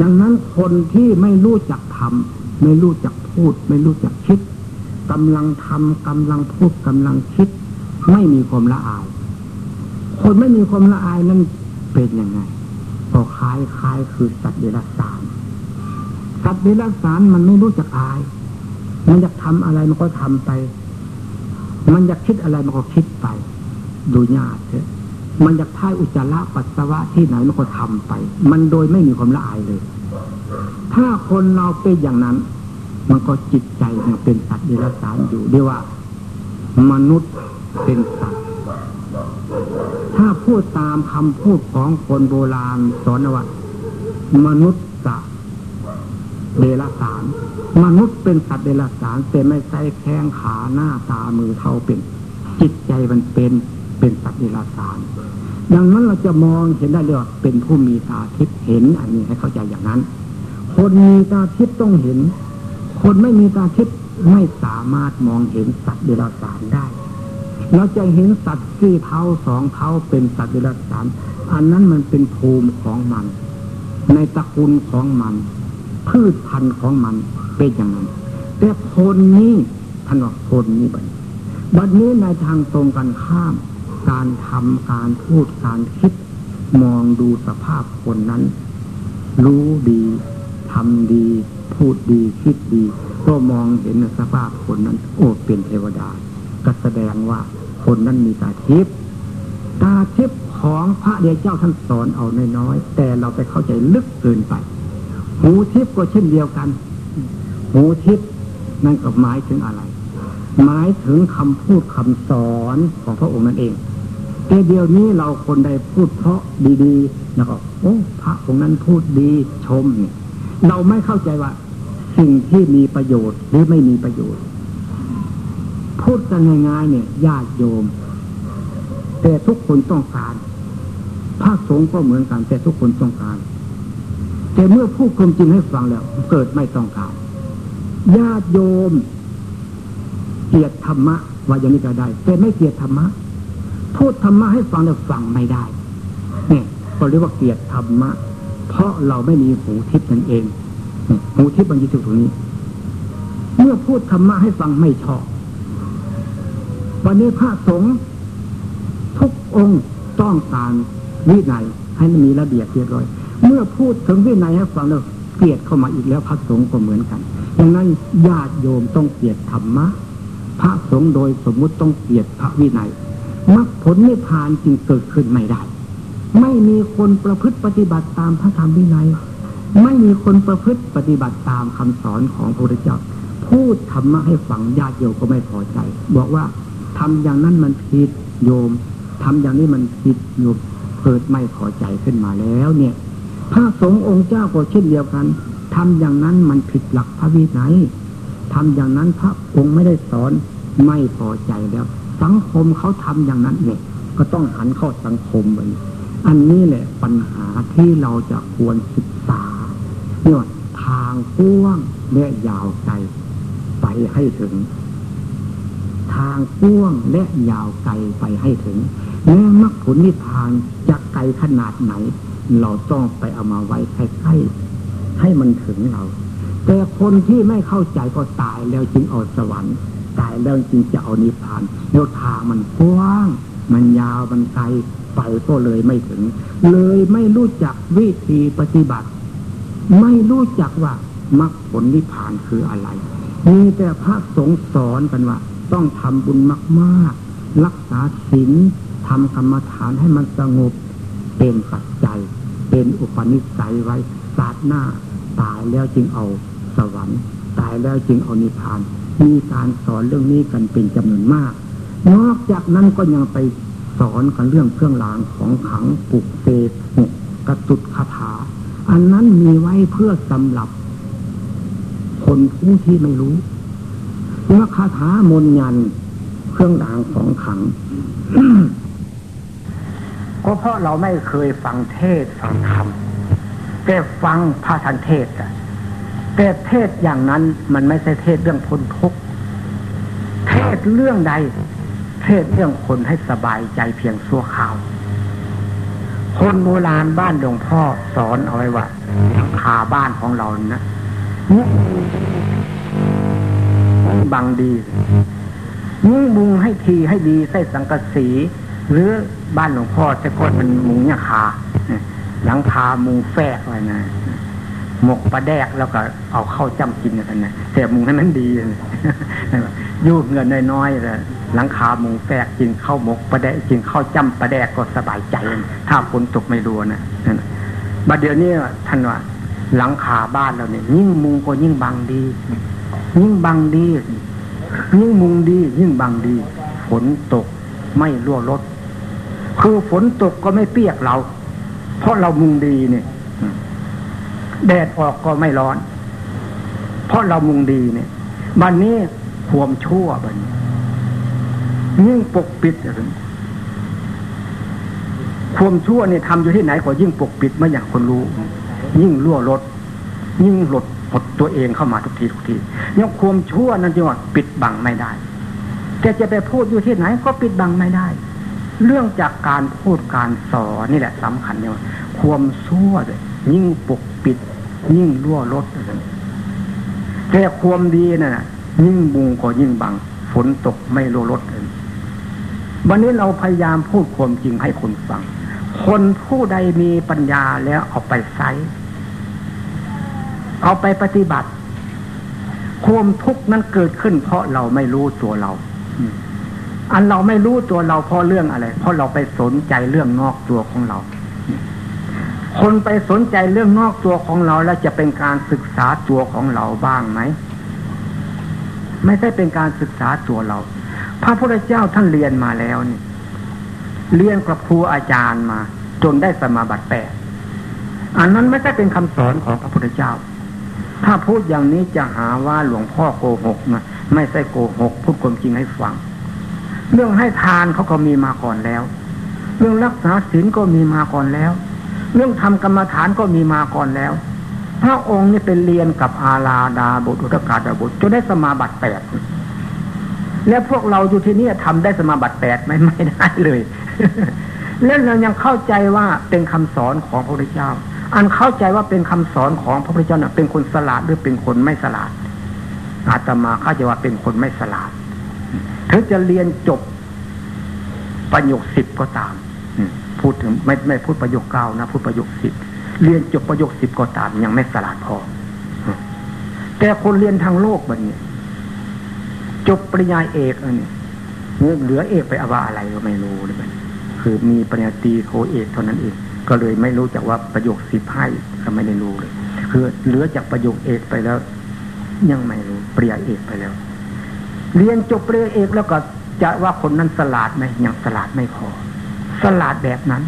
ดังนั้นคนที่ไม่รู้จักทำไม่รู้จักพูด ไม่รู้จักคิดกำลังทำกำลังพูดกำลังคิด ไม่มีความละอาย คนไม่มีความละอายนั้นเป็นยังไงก็คล้ายคล้ายคือสัตว์เดรัจฉานสัตว์เดรัจฉานมันไม่รู้จักอาย มันอยากทำอะไรมันก็ทำไป มันอยากคิดอะไรมันก็คิดไป ดูญาติเถอะมันอยากท่ายอุจจาระปัสสาวะที่ไหนมันก็ทำไป มันโดยไม่มีความละอายเลย ถ้าคนเราเป็นอย่างนั้น มันก็จิตใจมันเป็นสัตว์เดรัจฉานอยู่เรียกว่า มนุษย์เป็นสัตว์ถ้าพูดตามคำพูดของคนโบราณสอนว่ามนุษย์จะเดรัจฉาน มนุษย์เป็นสัตว์เดรัจฉานแต่ไม่ใช่แข้งขาหน้าตามือเท่าเป็น จิตใจมันเป็น เป็นสัตว์เดรัจฉานดังนั้นเราจะมองเห็นได้เลยว่าเป็นผู้มีตาทิพย์เห็นอันนี้ให้เข้าใจอย่างนั้น คนมีตาทิพย์ต้องเห็น คนไม่มีตาทิพย์ไม่สามารถมองเห็นสัตว์เดรัจฉานได้เราจะเห็นสัตว์สี่เท้าสองเท้าเป็นสัตว์เดรัจฉานอันนั้นมันเป็นภูมิของมัน ในตระกูลของมัน พืชพันธุ์ของมันเป็นอย่างนั้น แต่คนนี้ท่านว่าคนนี้บัดบัดนี้ในทางตรงกันข้าม การทำการพูดการคิด มองดูสภาพคนนั้น รู้ดีทำดี พูดดีคิดดี ก็มองเห็นสภาพคนนั้น โอ้เป็นเทวดา ก็แสดงว่าคนนั้นมีตาทิพย์ตาทิพย์ของพระเดียเจ้าท่านสอนเอาน้อยๆแต่เราไปเข้าใจลึกเกินไป หูทิพย์ก็เช่นเดียวกัน หูทิพย์นั่นก็หมายถึงอะไร หมายถึงคำพูดคำสอนของพระองค์นั่นเอง แต่เดี๋ยวนี้เราคนใดพูดเพราะดีๆแล้วก็โอ้พระองค์นั้นพูดดีชมเนี่ยเราไม่เข้าใจว่า สิ่งที่มีประโยชน์หรือไม่มีประโยชน์ พูดกันง่ายๆเนี่ยญาติโยม แต่ทุกคนต้องการพระสงฆ์ก็เหมือนกัน แต่ทุกคนต้องการ แต่เมื่อพูดความจริงให้ฟังแล้ว เกิดไม่ต้องการญาติโยม เกียดธรรมะว่าอย่างนี้ก็ได้ แต่ไม่เกียดธรรมะ พูดธรรมะให้ฟังแล้ฟังไม่ได้เนี่ยก็เรียกว่าเกลียดธรรมะ เพราะเราไม่มีหูทิพย์นั่นเองหูทิพย์มันอยู่ตรงนี้ เมื่อพูดธรรมะให้ฟังไม่ชอบ วันนี้พระสงฆ์ทุกองค์ต้องการวินัยให้มันมีระเบียบเรียบร้อย เมื่อพูดถึงวินัยให้ฟังแล้วเกลียดเข้ามาอีกแล้วพระสงฆ์ก็เหมือนกันดังนั้นญาติโยมต้องเกลียดธรรมะ พระสงฆ์โดยสมมุติต้องเกลียดพระวินัย มรรคผลนิพพานจึงเกิดขึ้นไม่ได้ ไม่มีคนประพฤติปฏิบัติตามพระธรรมวินัย ไม่มีคนประพฤติปฏิบัติตามคำสอนของพระพุทธเจ้าพูดธรรมะให้ฟังญาติโยมก็ไม่พอใจ บอกว่าทำอย่างนั้นมันผิดโยมทำอย่างนี้มันผิดโยมเกิดไม่พอใจขึ้นมาแล้วเนี่ย พระสงฆ์องค์เจ้าก็เช่นเดียวกันทำอย่างนั้นมันผิดหลักพระวินัยทำอย่างนั้นพระองค์ไม่ได้สอนไม่พอใจแล้ว สังคมเขาทำอย่างนั้นเนี่ย ก็ต้องหันเข้าสังคมไปอันนี้แหละปัญหาที่เราจะควรศึกษาเนี่ยทางกว้างและยาวไกลไปให้ถึง ทางกว้างและยาวไกลไปให้ถึงแม้มรรคผลนิพพานจะไกลขนาดไหน เราต้องไปเอามาไว้ใกล้ๆให้มันถึงเรา แต่คนที่ไม่เข้าใจก็ตายแล้วจึงอาสวรรค์ ตายแล้วจึงจะเอานิพพานแล้วทางมันกว้าง มันยาวมันไกลไปก็เลยไม่ถึง เลยไม่รู้จักวิธีปฏิบัติ ไม่รู้จักว่ามรรคผลนิพพานคืออะไร มีแต่พระสงฆ์สอนกันว่า ต้องทำบุญมากๆ รักษาศีลทำกรรมฐานให้มันสงบเป็นปัจจัย เป็นอุปนิสัยไว้ศาสตร์หน้า ตายแล้วจึงเอาสวรรค์ ตายแล้วจึงเอานิพพาน มีการสอนเรื่องนี้กันเป็นจำนวนมาก นอกจากนั้นก็ยังไปสอนกันเรื่องเครื่องรางของขังปลุกเสกหกกระตุดคาถา อันนั้นมีไว้เพื่อสำหรับ คนผู้ที่ไม่รู้เมื่อคาถามนยันเครื่องรางของขังก็เพราะเราไม่เคยฟังเทศฟังธรรมแต่ฟังพระทันเทศอะ แต่เทศอย่างนั้นมันไม่ใช่เทศเรื่องพ้นทุกข์เทศเรื่องใด เทศเรื่องคนให้สบายใจเพียงชั่วคราว คนโบราณบ้านหลวงพ่อสอนเอาไว้ว่าคาบ้านของเรานะบังดียิ่งมุงให้ทีให้ดีใส่สังกะสี หรือบ้านหลวงพ่อแต่ก่อนมันมุงเนี่ยคาหลังคามุงแฝกไว้นะ หมกปลาแดกแล้วก็เอาเข้าจ้ำกินกันนะแต่มุงให้มันดียูบเงินน้อยๆเลยหลังคามุงแฝกกินข้าวหมกปลาแดกกินข้าวจ้ำปลาแดกก็สบายใจ ถ้าฝนตกไม่รัวนะบัดเดี๋ยวนี้ท่านว่าหลังคาบ้านเราเนี่ย ยิ่งมุงก็ยิ่งบังดี ยิ่งบังดี ยิ่งมุงดี ยิ่งบังดี ฝนตกไม่รั่วรถคือฝนตกก็ไม่เปียกเรา เพราะเรามุงดีเนี่ย แดดออกก็ไม่ร้อน เพราะเรามุงดีเนี่ยบันนี้ควมชั่วบันนี้ยิ่งปกปิดความชั่วเนี่ยทำอยู่ที่ไหนก็ยิ่งปกปิดไม่อยากคนรู้ ยิ่งรั่วรถยิ่งหลดหดตัวเองเข้ามาทุกทีทุกทียังความชั่วนั้นจึงว่าปิดบังไม่ได้แกจะไปพูดอยู่ที่ไหนก็ปิดบังไม่ได้ เรื่องจากการพูดการสอนนี่แหละสำคัญเนี่ยความชั่วเลย ยิ่งปกปิด ยิ่งรั่วลดแต่ความดีนะ่ะ ยิ่งบุงก็ยิ่งบัง ฝนตกไม่รั่วลดเลยวันนี้เราพยายามพูดความจริงให้คนฟัง คนผู้ใดมีปัญญาแล้วเอาไปใช้เอาไปปฏิบัติความทุกข์นั้นเกิดขึ้น เพราะเราไม่รู้ตัวเรา อันเราไม่รู้ตัวเราเพราะเรื่องอะไร เพราะเราไปสนใจเรื่องนอกตัวของเรา คนไปสนใจเรื่องนอกตัวของเราแล้วจะเป็นการศึกษาตัวของเราบ้างไหม ไม่ใช่เป็นการศึกษาตัวเรา พระพุทธเจ้าท่านเรียนมาแล้วนี่เรียนกับครูอาจารย์มา จนได้สมาบัติแปดอันนั้นไม่ใช่เป็นคำสอนของพระพุทธเจ้า ถ้าพูดอย่างนี้จะหาว่าหลวงพ่อโกหกนะไม่ใช่โกหก พูดความจริงให้ฟัง เรื่องให้ทานเขาก็มีมาก่อนแล้ว เรื่องรักษาศีลก็มีมาก่อนแล้ว เรื่องทำกรรมฐานก็มีมาก่อนแล้ว พระองค์นี่เป็นเรียนกับอาลาดาบุตรอุตกาดาบุตรจนได้สมาบัติแปดแล้วพวกเราอยู่ที่นี่ทำได้สมาบัติแปดไหมไม่ได้เลย แล้วเรายังเข้าใจว่าเป็นคำสอนของพระพุทธเจ้า อันเข้าใจว่าเป็นคำสอนของพระพุทธเจ้าเป็นคนสลาดหรือเป็นคนไม่สลาด อาตมาเข้าใจว่าเป็นคนไม่สลาดถึงจะเรียนจบประโยคสิบก็ตาม พูดถึงไม่ไม่พูดประโยคเก้านะพูดประโยคสิบเรียนจบประโยคสิบก็ตาม ยังไม่สลาดพอ แต่คนเรียนทางโลกแบบนี้จบปริญญาเอกอันนี้เหลือเอกไปอาวาอะไรก็ไม่รู้เลยคือมีปริญญาตรีโทเอกเท่านั้นเอง ก็เลยไม่รู้จักว่าประโยคสิบให้ก็ไม่ได้รู้เลย คือเหลือจากประโยคเอกไปแล้ว ยังไม่รู้ปริยาเอกไปแล้ว เรียนจบปริยาเอกแล้วก็จะว่าคนนั้นสลาดไหมยังสลาดไม่พอ สลาดแบบนั้น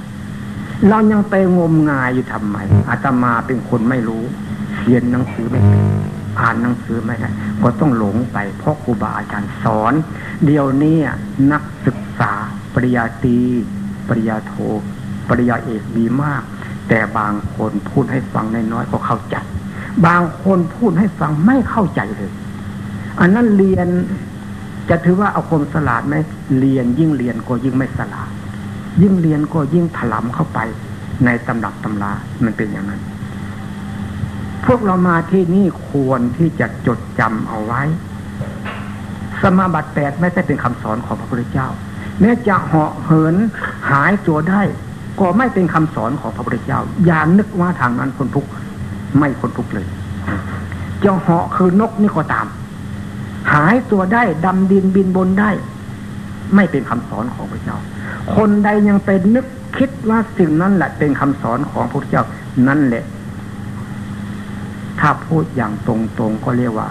เรายังไปงมงายอยู่ทำไมอาตมาเป็นคนไม่รู้เรียนหนังสือไม่เป็นอ่านหนังสือไม่ได้ก็ต้องหลงไปเพราะครูบาอาจารย์สอน เดี๋ยวนี้นักศึกษาปริญญาตรีปริญญาโทปริยาเอกดีมาก แต่บางคนพูดให้ฟังน้อยๆก็เข้าใจ บางคนพูดให้ฟังไม่เข้าใจเลย อันนั้นเรียนจะถือว่าเอาคนสลาดไหมเรียนยิ่งเรียนก็ยิ่งไม่สลาด ยิ่งเรียนก็ยิ่งถลำเข้าไป ในตำหนักตำรามันเป็นอย่างนั้น พวกเรามาที่นี่ควรที่จะจดจำเอาไว้ สมาบัติแปดไม่ใช่เป็นคำสอนของพระพุทธเจ้าแม้จะเหาะเหินหายตัวได้ ก็ไม่เป็นคำสอนของพระพุทธเจ้า อย่านึกว่าทางนั้นคนทุกข์ไม่คนทุกข์เลยจะเหาะคือนกนี่ก็ตาม หายตัวได้ดำดินบินบนได้ ไม่เป็นคำสอนของพระเจ้า คนใดยังเป็นนึกคิดว่าสิ่งนั้นแหละเป็นคำสอนของพระเจ้านั่นแหละ ถ้าพูดอย่างตรงๆก็เรียกว่า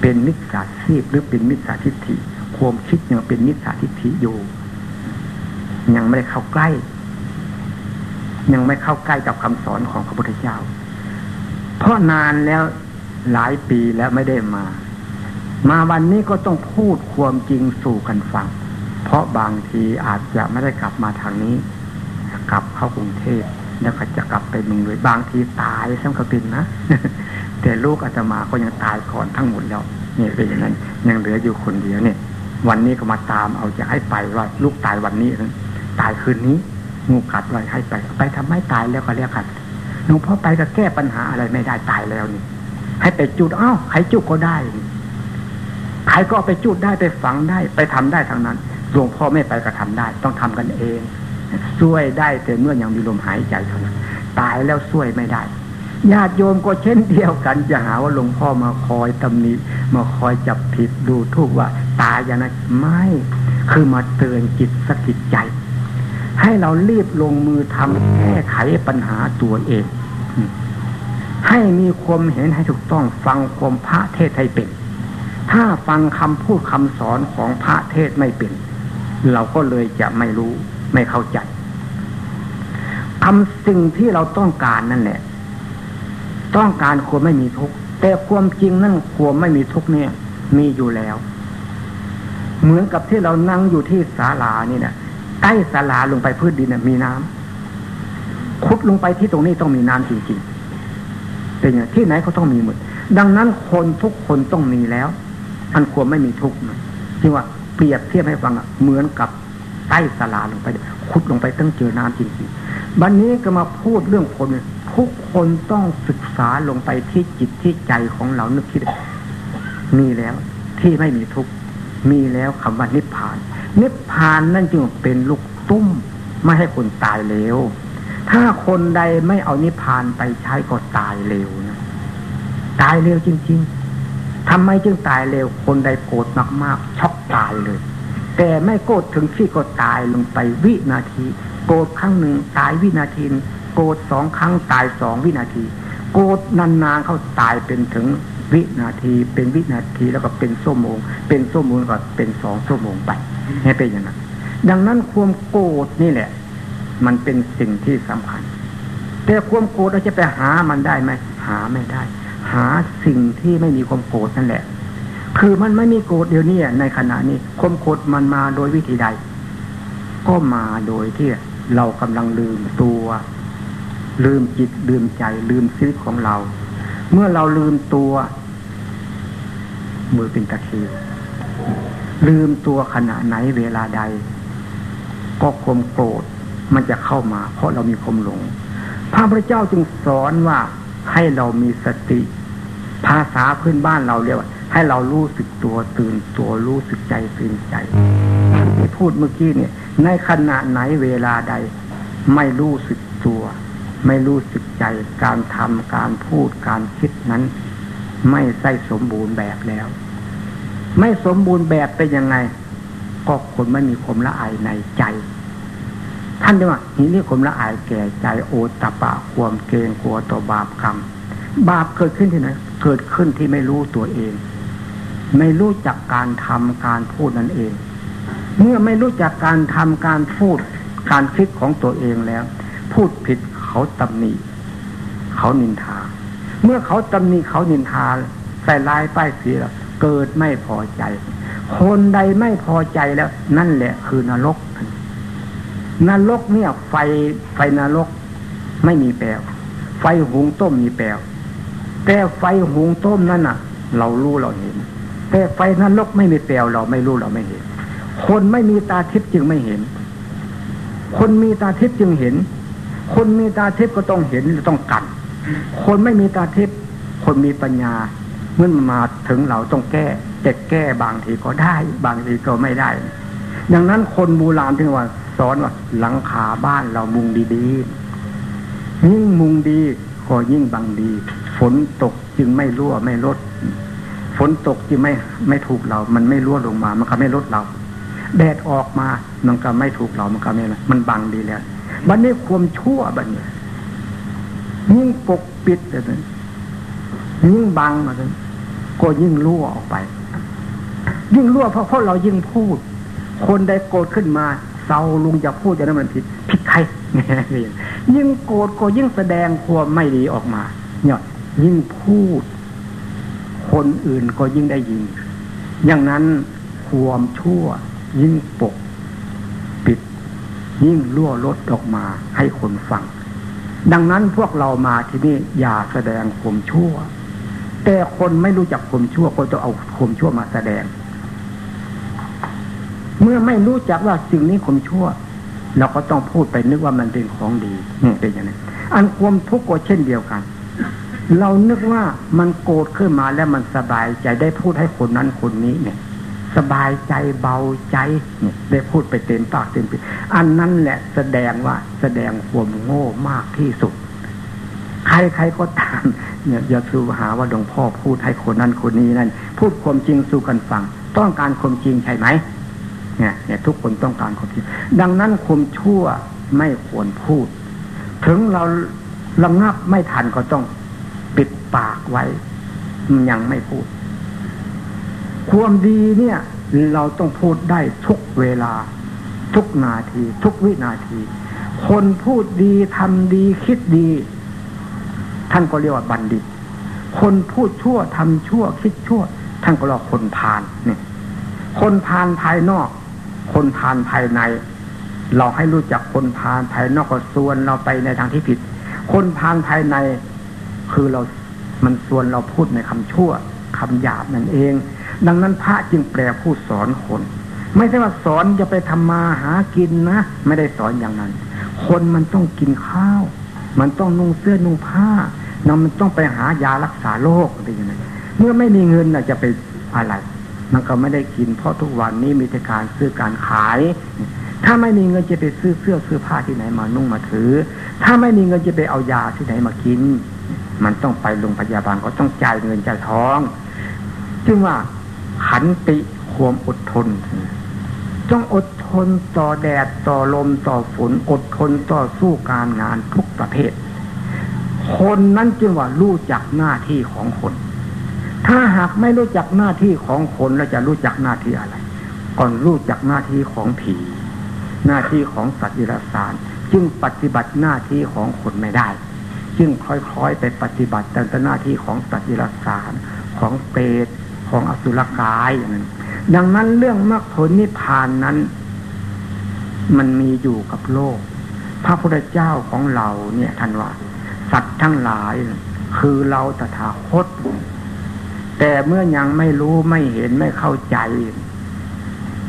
เป็นมิจฉาชีพหรือเป็นมิจฉาทิฏฐิความคิดยังเป็นมิจฉาทิฏฐิอยู่ ยังไม่ได้เข้าใกล้ ยังไม่เข้าใกล้กับคำสอนของพระพุทธเจ้า เพราะนานแล้วหลายปีแล้วไม่ได้มา มาวันนี้ก็ต้องพูดความจริงสู่กันฟัง เพราะบางทีอาจจะไม่ได้กลับมาทางนี้ กลับเข้ากรุงเทพแล้วก็จะกลับไปเมืองเลยบางทีตายซ้ำกระปินนะแต่ลูกอาตมาก็ยังตายก่อนทั้งหมดแล้วนี่เป็นอย่างนั้นยังเหลืออยู่คนเดียวเนี่ย วันนี้ก็มาตามเอาจะให้ไปว่าลูกตายวันนี้ตายคืนนี้งูกัดไว้ให้ไป ไปทำให้ตายแล้วก็เรียกัดหลวงพ่อไปก็แก้ปัญหาอะไรไม่ได้ตายแล้วนี่ ให้ไปจุดอ้าวใครจุดก็ได้ใครก็ไปจุดได้ไปฝังได้ ไปทำได้ทั้งนั้น หลวงพ่อไม่ไปก็ทำได้ ต้องทำกันเองช่วยได้แต่เมื่อยังมีลมหายใจเท่านั้นตายแล้วช่วยไม่ได้ญาติโยมก็เช่นเดียวกันจะหาว่าหลวงพ่อมาคอยตำหนิมาคอยจับผิดดูทุกว่า ตายอย่างนั้นไม่คือมาเตือนจิตสกิดใจ ให้เรารีบลงมือทำแก้ไขปัญหาตัวเอง ให้มีความเห็นให้ถูกต้องฟังความพระเทศให้เป็น ถ้าฟังคำพูดคำสอนของพระเทศไม่เป็น เราก็เลยจะไม่รู้ไม่เข้าใจทำสิ่งที่เราต้องการนั่นแหละ ต้องการความไม่มีทุกข์แต่ความจริงนั่นความไม่มีทุกข์เนี่ย มีอยู่แล้ว เหมือนกับที่เรานั่งอยู่ที่ศาลานี่เนี่ยใต้ศาลาลงไปพื้นดินเนี่ยมีน้ำขุดลงไปที่ตรงนี้ต้องมีน้ำจริงๆเป็นอย่างที่ไหนเขาต้องมีหมดดังนั้นคนทุกคนต้องมีแล้วอันควรไม่มีทุกข์จริงว่า เปรียบเทียบให้ฟังอะเหมือนกับใต้ศาลาลงไปขุดลงไปต้องเจอน้ำจริงๆวันนี้ก็มาพูดเรื่องคนทุกคนต้องศึกษาลงไปที่จิตที่ใจของเรานึกคิด มีแล้วที่ไม่มีทุกข์มีแล้วคำว่านิพพาน นิพพานนั่นจึงเป็นลูกตุ้มไม่ให้คนตายเร็ว ถ้าคนใดไม่เอานิพพานไปใช้ก็ตายเร็วนะ ตายเร็วจริง ๆ ทำไมจึงตายเร็วคนใดโกรธมากๆช็อกตายเลย แต่ไม่โกรธถึงที่ก็ตายลงไปวินาที โกรธครั้งหนึ่งตายวินาที โกรธสองครั้งตายสองวินาที โกรธนานๆเขาตายเป็นถึงวินาทีเป็นวินาทีแล้วก็เป็นชั่วโมง เป็นชั่วโมงก็เป็นสองชั่วโมงไปให้เป็นอย่างนั้นดังนั้นความโกรธนี่แหละ มันเป็นสิ่งที่สำคัญ แต่ความโกรธเราจะไปหามันได้ไหมหาไม่ได้ หาสิ่งที่ไม่มีความโกรธนั่นแหละ คือมันไม่มีโกรธเดี๋ยวนี้ในขณะนี้ความโกรธมันมาโดยวิธีใด ก็มาโดยที่เรากำลังลืมตัว ลืมจิตลืมใจลืมชีวิตของเรา เมื่อเราลืมตัว มือเป็นตะคีลืมตัวขณะไหนเวลาใด ก็ความโกรธมันจะเข้ามา เพราะเรามีความหลงพระพุทธเจ้าจึงสอนว่า ให้เรามีสติ ภาษาพื้นบ้านเราเรียกว่า ให้เรารู้สึกตัวตื่นตัวรู้สึกใจตื่นใจที่พูดเมื่อกี้เนี่ย ในขณะไหนเวลาใด ไม่รู้สึกตัว ไม่รู้สึกใจ การทำการพูดการคิดนั้น ไม่ใช่สมบูรณ์แบบแล้ว ไม่สมบูรณ์แบบเป็นยังไงก็คนไม่มีความละอายในใจ ท่านจะว่านี่นี่ความละอายแก่ใจโอตปะความเกรงกลัวต่อบาปกรรมบาปเกิดขึ้นที่ไหนเกิดขึ้นที่ไม่รู้ตัวเอง ไม่รู้จักการทำการพูดนั่นเอง เมื่อไม่รู้จักการทำการพูดการคิดของตัวเองแล้ว พูดผิดเขาตำหนิเขานินทา เมื่อเขาตำหนิเขานินทาใส่ลายป้ายเสียเกิดไม่พอใจ คนใดไม่พอใจแล้ว นั่นแหละคือนรก นรกเนี่ย ไฟไฟนรกไม่มีแปลวไฟหุงต้มมีแปลวแต่ไฟหุงต้มนั่นน่ะ เรารู้เราเห็น แต่ไฟนรกไม่มีแปลวเราไม่รู้เราไม่เห็น คนไม่มีตาทิพย์จึงไม่เห็น คนมีตาทิพย์จึงเห็น คนมีตาทิพย์ก็ต้องเห็นต้องกันคนไม่มีตาทิพย์คนมีปัญญาเมื่อมาถึงเราต้องแก้จะแก้บางทีก็ได้ บางทีก็ไม่ได้ ดังนั้นคนโบราณถึงว่า สอนว่าหลังคาบ้านเรามุงดีๆยิ่งมุงดีก็ยิ่งบางดี ฝนตกจึงไม่รั่วไม่ลด ฝนตกจึงไม่ไม่ถูกเรา มันไม่รั่วลงมา มันก็ไม่ลดเรา แดดออกมา มันก็ไม่ถูกเรา มันก็ไม่มันบังดีแล้วบันนี้ความชั่วบันนี้ยิ่งปกปิดเลยยิ่งบังมาเลยก็ยิ่งรั่วออกไป ยิ่งรั่วเพราะเพราะเรายิ่งพูด คนใดโกรธขึ้นมาาลุงจะพูดจะนั้นมันผิดผิดใครยิ่งโกรธก็ยิ่งแสดงความไม่ดีออกมาเนี่ยยิ่งพูด คนอื่นก็ยิ่งได้ยิน อย่างนั้นความชั่ว ยิ่งปก ปิด ยิ่งรั่วลดออกมาให้คนฟัง ดังนั้นพวกเรามาที่นี่อย่าแสดงความชั่ว แต่คนไม่รู้จักความชั่วก็จะเอาความชั่วมาแสดง เมื่อไม่รู้จักว่าสิ่งนี้ความชั่ว เราก็ต้องพูดไปนึกว่ามันเป็นของดีเนี่ยเป็นอย่างนี้อันความทุกข์ก็เช่นเดียวกัน เรานึกว่ามันโกรธขึ้นมาแล้วมันสบายใจได้พูดให้คนนั้นคนนี้เนี่ย สบายใจเบาใจเนี่ยได้พูดไปเต็มปากเต็มปากอันนั้นแหละแสดงว่าแสดงความโง่มากที่สุด ใครๆก็ตามเนี่ยอย่าคือหาว่าหลวงพ่อพูดให้คนนั้นคนนี้นั่นพูดความจริงสู่กันฟัง ต้องการความจริงใช่ไหม เนี่ยเนี่ยทุกคนต้องการความจริงดังนั้นความชั่วไม่ควรพูด ถึงเราระงับไม่ทันก็ต้องปิดปากไว้ยังไม่พูด ความดีเนี่ย เราต้องพูดได้ทุกเวลา ทุกนาที ทุกวินาที คนพูดดีทำดีคิดดี ท่านก็เรียกว่าบัณฑิต คนพูดชั่วทำชั่วคิดชั่ว ท่านก็เรียกคนพาลเนี่ยคนพาลภายนอก คนพาลภายใน เราให้รู้จักคนพาลภายนอกก็ส่วนเราไปในทางที่ผิด คนพาลภายใน คือเรา มันส่วนเราพูดในคำชั่วคำหยาบนั่นเอง ดังนั้นพระจึงแปลผู้สอนคน ไม่ใช่ว่าสอนจะไปทำมาหากินนะ ไม่ได้สอนอย่างนั้น คนมันต้องกินข้าว มันต้องนุ่งเสื้อนุ่งผ้านะมันต้องไปหายารักษาโรคอะไรอย่างนี้เมื่อไม่มีเงินนะจะไปอะไร มันก็ไม่ได้กิน เพราะทุกวันนี้มีแต่การซื้อการขาย ถ้าไม่มีเงินจะไปซื้อเสื้อซื้อผ้าที่ไหนมานุ่งมาถือ ถ้าไม่มีเงินจะไปเอายาที่ไหนมากิน มันต้องไปโรงพยาบาลก็ต้องจ่ายเงินจ่ายท้องจึงว่าขันติความอดทนต้องอดทนต่อแดดต่อลมต่อฝนอดทนต่อสู้การงานทุกประเภท คนนั้นจึงว่ารู้จักหน้าที่ของคน ถ้าหากไม่รู้จักหน้าที่ของคนแล้วจะรู้จักหน้าที่อะไร ก่อนรู้จักหน้าที่ของผี หน้าที่ของสัตว์ดิลสารจึงปฏิบัติหน้าที่ของคนไม่ได้ จึงค่อยๆไปปฏิบัติแตามหน้าที่ของสัตว์ดิลสารของเปรตของอสุรกายอย่างนั้น ดังนั้นเรื่องมรรคผลนิพพานนั้น มันมีอยู่กับโลก พระพุทธเจ้าของเราเนี่ยท่านว่า สัตว์ทั้งหลาย คือเราตถาคต แต่เมื่อยังไม่รู้ไม่เห็นไม่เข้าใจ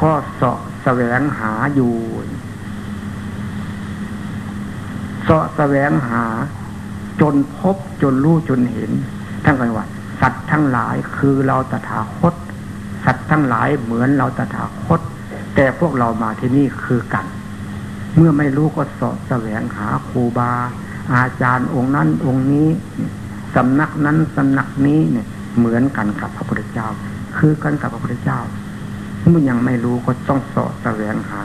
ก็สาะแสวงหาอยู่สาะแสวงหา จนพบจนรู้จนเห็นท่านก็ว่าสัตว์ทั้งหลายคือเราตถาคต สัตว์ทั้งหลายเหมือนเราตถาคต แต่พวกเรามาที่นี่คือกัน เมื่อไม่รู้ก็สอบแสวงหาครูบา อาจารย์องค์นั้นองค์นี้สำนักนั้นสำนักนี้เนี่ย เหมือนกันกับพระพุทธเจ้า คือกันกับพระพุทธเจ้า เมื่อยังไม่รู้ก็ต้องสอบแสวงหา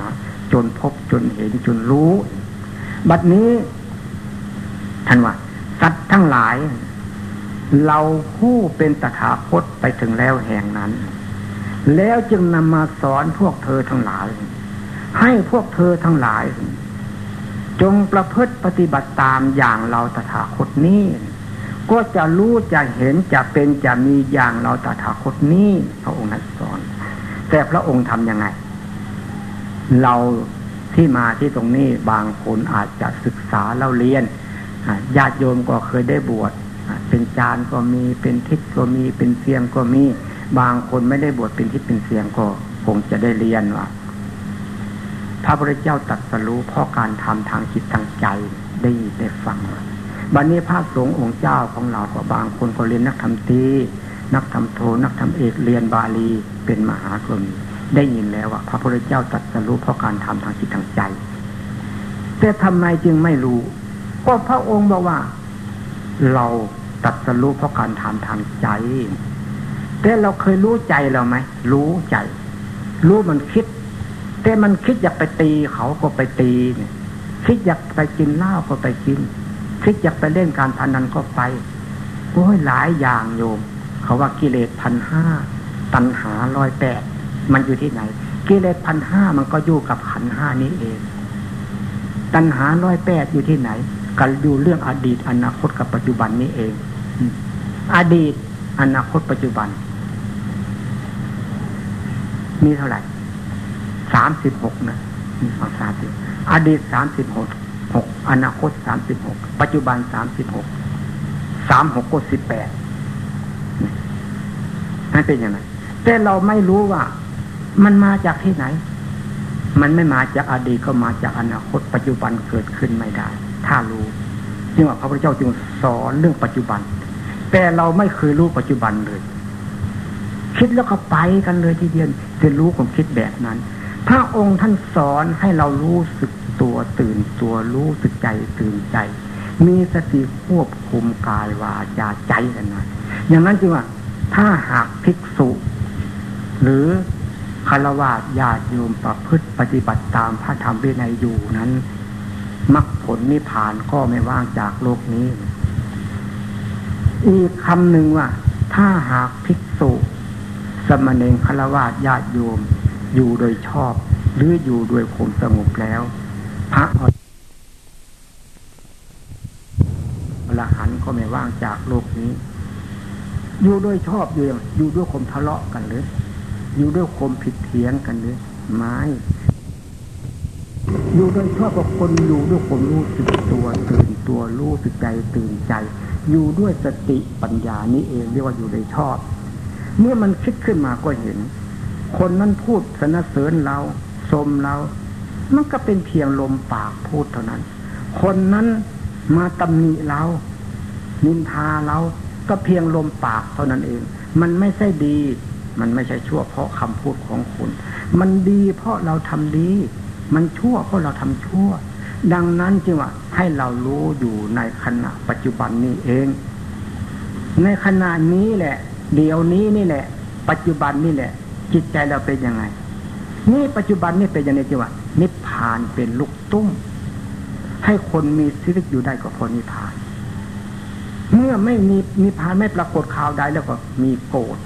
จนพบจนเห็นจนรู้ บัดนี้ท่านว่าสัตว์ทั้งหลาย เราผู้เป็นตถาคตไปถึงแล้วแห่งนั้น แล้วจึงนำมาสอนพวกเธอทั้งหลาย ให้พวกเธอทั้งหลาย จงประพฤติปฏิบัติตามอย่างเราตถาคตนี้ ก็จะรู้จะเห็นจะเป็นจะมีอย่างเราตถาคตนี้พระองค์นั้นสอน แต่พระองค์ทำยังไง เราที่มาที่ตรงนี้บางคนอาจจะศึกษาเราเรียนญาติโยมก็เคยได้บวชเป็นจานก็มีเป็นทิศก็มีเป็นเสียงก็มี บางคนไม่ได้บวชเป็นทิศเป็นเสียงก็คงจะได้เรียนว่าพระพุทธเจ้าตรัสรู้เพราะการทำทางจิตทางใจได้ได้ฟัง บัดนนี้พระสงฆ์องค์เจ้าของเราก็บางคนก็เรียนนักธรรมตีนักธรรมโทนักธรรมเอกเรียนบาลีเป็นมหากรมได้ยินแล้วว่า พระพุทธเจ้าตัดสรู้เพราะการทำทางจิตทางใจ แต่ทำไมจึงไม่รู้ก็พระองค์บอกว่า เราตัดสรู้เพราะการทำทางใจ แต่เราเคยรู้ใจเราไหมรู้ใจ รู้มันคิด แต่มันคิดอยากไปตีเขาก็ไปตีเนี่ยคิดอยากไปกินเหล้าก็ไปกิน คิดอยากไปเล่นการพนันก็ไปโอ้ยหลายอย่างโยม เขาว่ากิเลสพันห้าตัณหาร้อยแปดมันอยู่ที่ไหน กิเลสพันห้ามันก็อยู่กับขันห้านี้เอง ตัณหาร้อยแปดอยู่ที่ไหนกันอยู่เรื่องอดีตอนาคตกับปัจจุบันนี้เอง อดีตอนาคตปัจจุบัน มีเท่าไหร่สามสิบหกนะสองสามสิบอดีตสามสิบหก อนาคตสามสิบหกปัจจุบันสามสิบหกสามหกก็สิบแปดมันเป็นอย่างไรแต่เราไม่รู้ว่า มันมาจากที่ไหน มันไม่มาจากอดีตก็มาจากอนาคต ปัจจุบันเกิดขึ้นไม่ได้ ถ้ารู้จึงว่าพระพุทธเจ้าจึงสอนเรื่องปัจจุบัน แต่เราไม่เคยรู้ปัจจุบันเลย คิดแล้วก็ไปกันเลยทีเดียวจะรู้ความคิดแบบนั้นพระองค์ท่านสอนให้เรารู้สึก ตัวตื่นตัวรู้สึกใจตื่นใจ มีสติควบคุมกายวาจาใจกันนะอย่างนั้นจึงว่า ถ้าหากภิกษุ หรือคารวะญาติโยมประพฤติปฏิบัติตามพระธรรมวินัยอยู่นั้นมรรคผลนิพพานก็ไม่ว่างจากโลกนี้ อีกคำหนึ่งว่า ถ้าหากภิกษุ สมณเณรคารวะญาติโยมอยู่โดยชอบ หรืออยู่โดยความสงบแล้ว พระอรหันต์ก็ไม่ว่างจากโลกนี้ อยู่โดยชอบอยู่อย่างอยู่ด้วยคมทะเลาะกันหรือ อยู่ด้วยคมผิดเถียงกันหรือไม่อยู่โดยชอบกับคนอยู่ด้วยความรู้สึกตัวตื่นตัวรู้สึกใจตื่นใจ อยู่ด้วยสติปัญญานี้เองเรียกว่าอยู่โดยชอบ เมื่อมันคิดขึ้นมาก็เห็น คนนั้นพูดสนเสริญเราชมเรา มันก็เป็นเพียงลมปากพูดเท่านั้น คนนั้นมาตำหนิเรา นินทาเรา ก็เพียงลมปากเท่านั้นเอง มันไม่ใช่ดี มันไม่ใช่ชั่วเพราะคำพูดของคุณ มันดีเพราะเราทำดี มันชั่วเพราะเราทำชั่ว ดังนั้นจึงว่าให้เรารู้อยู่ในขณะปัจจุบันนี้เอง ในขณะนี้แหละ เดี๋ยวนี้นี่แหละ ปัจจุบันนี่แหละ จิตใจเราเป็นยังไง นี่ปัจจุบันนี่เป็นยังไงจีว่านิพพานเป็นลูกตุ้มให้คนมีชีวิตอยู่ได้ก็พอนิพพาน เมื่อไม่มีนิพพานไม่ปรากฏข่าวใดแล้วก็มีโกรธ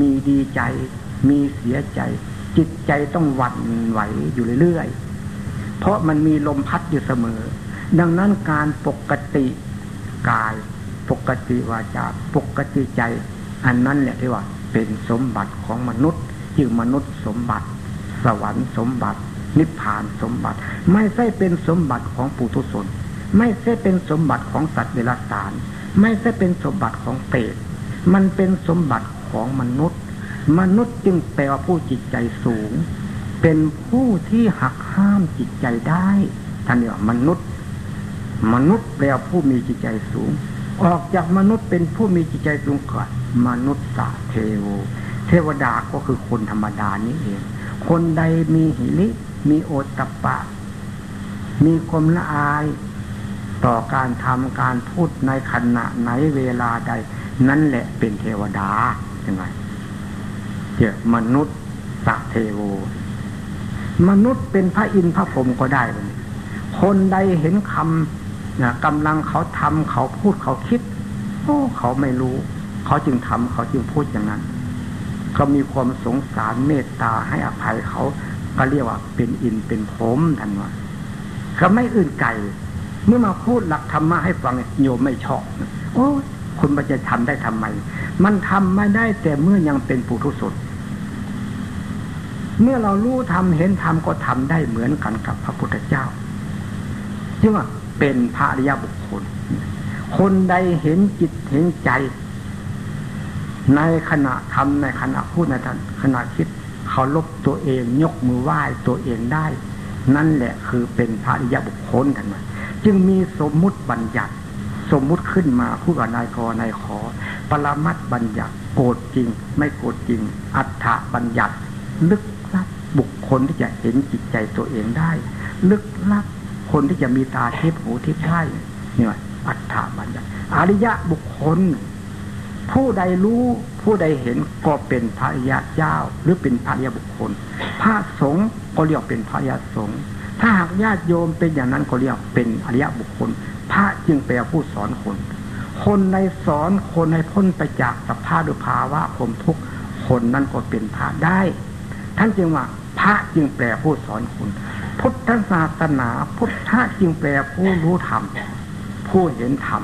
มีดีใจ มีเสียใจ จิตใจต้องหวั่นไหวอยู่เรื่อยๆเพราะมันมีลมพัดอยู่เสมอ ดังนั้นการปกติกาย ปกติวาจาปกติใจ อันนั้นแหละที่ว่า เป็นสมบัติของมนุษย์ จึงมนุษย์สมบัติ สวรรค์สมบัติ นิพพานสมบัติ ไม่ใช่เป็นสมบัติของปุถุชนไม่ใช่เป็นสมบัติของสัตว์เดรัจฉาน ไม่ใช่เป็นสมบัติของเปรตมันเป็นสมบัติของมนุษย์ มนุษย์จึงแปลว่าผู้จิตใจสูง เป็นผู้ที่หักห้ามจิตใจได้ท่านเรียกว่ามนุษย์ มนุษย์แปลว่าผู้มีจิตใจสูง ออกจากมนุษย์เป็นผู้มีจิตใจสูงก่อนมนุษย์สาเทวเทวดาก็คือคนธรรมดานี้เอง คนใดมีหิริมีโอตตะปะ มีความละอาย ต่อการทำการพูดในขณะไหนเวลาใด นั่นแหละเป็นเทวดายังไงเจ้ามนุษย์สัเทโว มนุษย์เป็นพระอินทร์พระพรหมก็ได้เลยคนใดเห็นคำนะกำลังเขาทำเขาพูดเขาคิดโอ้เขาไม่รู้ เขาจึงทำเขาจึงพูดอย่างนั้น เขามีความสงสารเมตตาให้อภัยเขาก็เรียกว่าเป็นอินเป็นผมท่านว่าเขาไม่อื่นไก่เมื่อมาพูดหลักธรรมะให้ฟังโยมไม่ชอบโอ้คุณมันจะทำได้ทำไม มันทำไม่ได้แต่เมื่อยังเป็นปุถุชนเมื่อเรารู้ทำเห็นทำก็ทำได้เหมือนกันกับพระพุทธเจ้าจึงว่าเป็นพระอริยบุคคล คนใดเห็นจิตเห็นใจ ในขณะทำในขณะพูดในขณะคิดเขาลบตัวเองยกมือไหว้ตัวเองได้ นั่นแหละคือเป็นพระอริยบุคคลทันมาจึงมีสมมุติบัญญัติ สมมุติขึ้นมาผู้กับนายกนายขอ ปรมัตบัญญัติโกรธจริง ไม่โกรธจริง อัฏฐบัญญัติ ลึกลับบุคคลที่จะเห็นจิตใจตัวเองได้ ลึกลับคนที่จะมีตาทิพหูทิพได้นี่ว่าอัฏฐบัญญัติอริยะบุคคล ผู้ใดรู้ผู้ใดเห็นก็เป็นพระอริยะเจ้า หรือเป็นพระอริยบุคคล พระสงฆ์ก็เรียกเป็นพระอริยสงฆ์ถ้าหากญาติโยมเป็นอย่างนั้นก็เรียกเป็นอริยบุคคล พระจึงแปลผู้สอนคน คนในสอนคนในพ้นไปจากสภาพหรือภาวะคมทุกข์คนนั้นก็เป็นพระได้ ท่านจึงว่าพระจึงแปลผู้สอนคนพุทธศาสนาพุทธะจึงแปลผู้รู้ธรรมผู้เห็นธรรม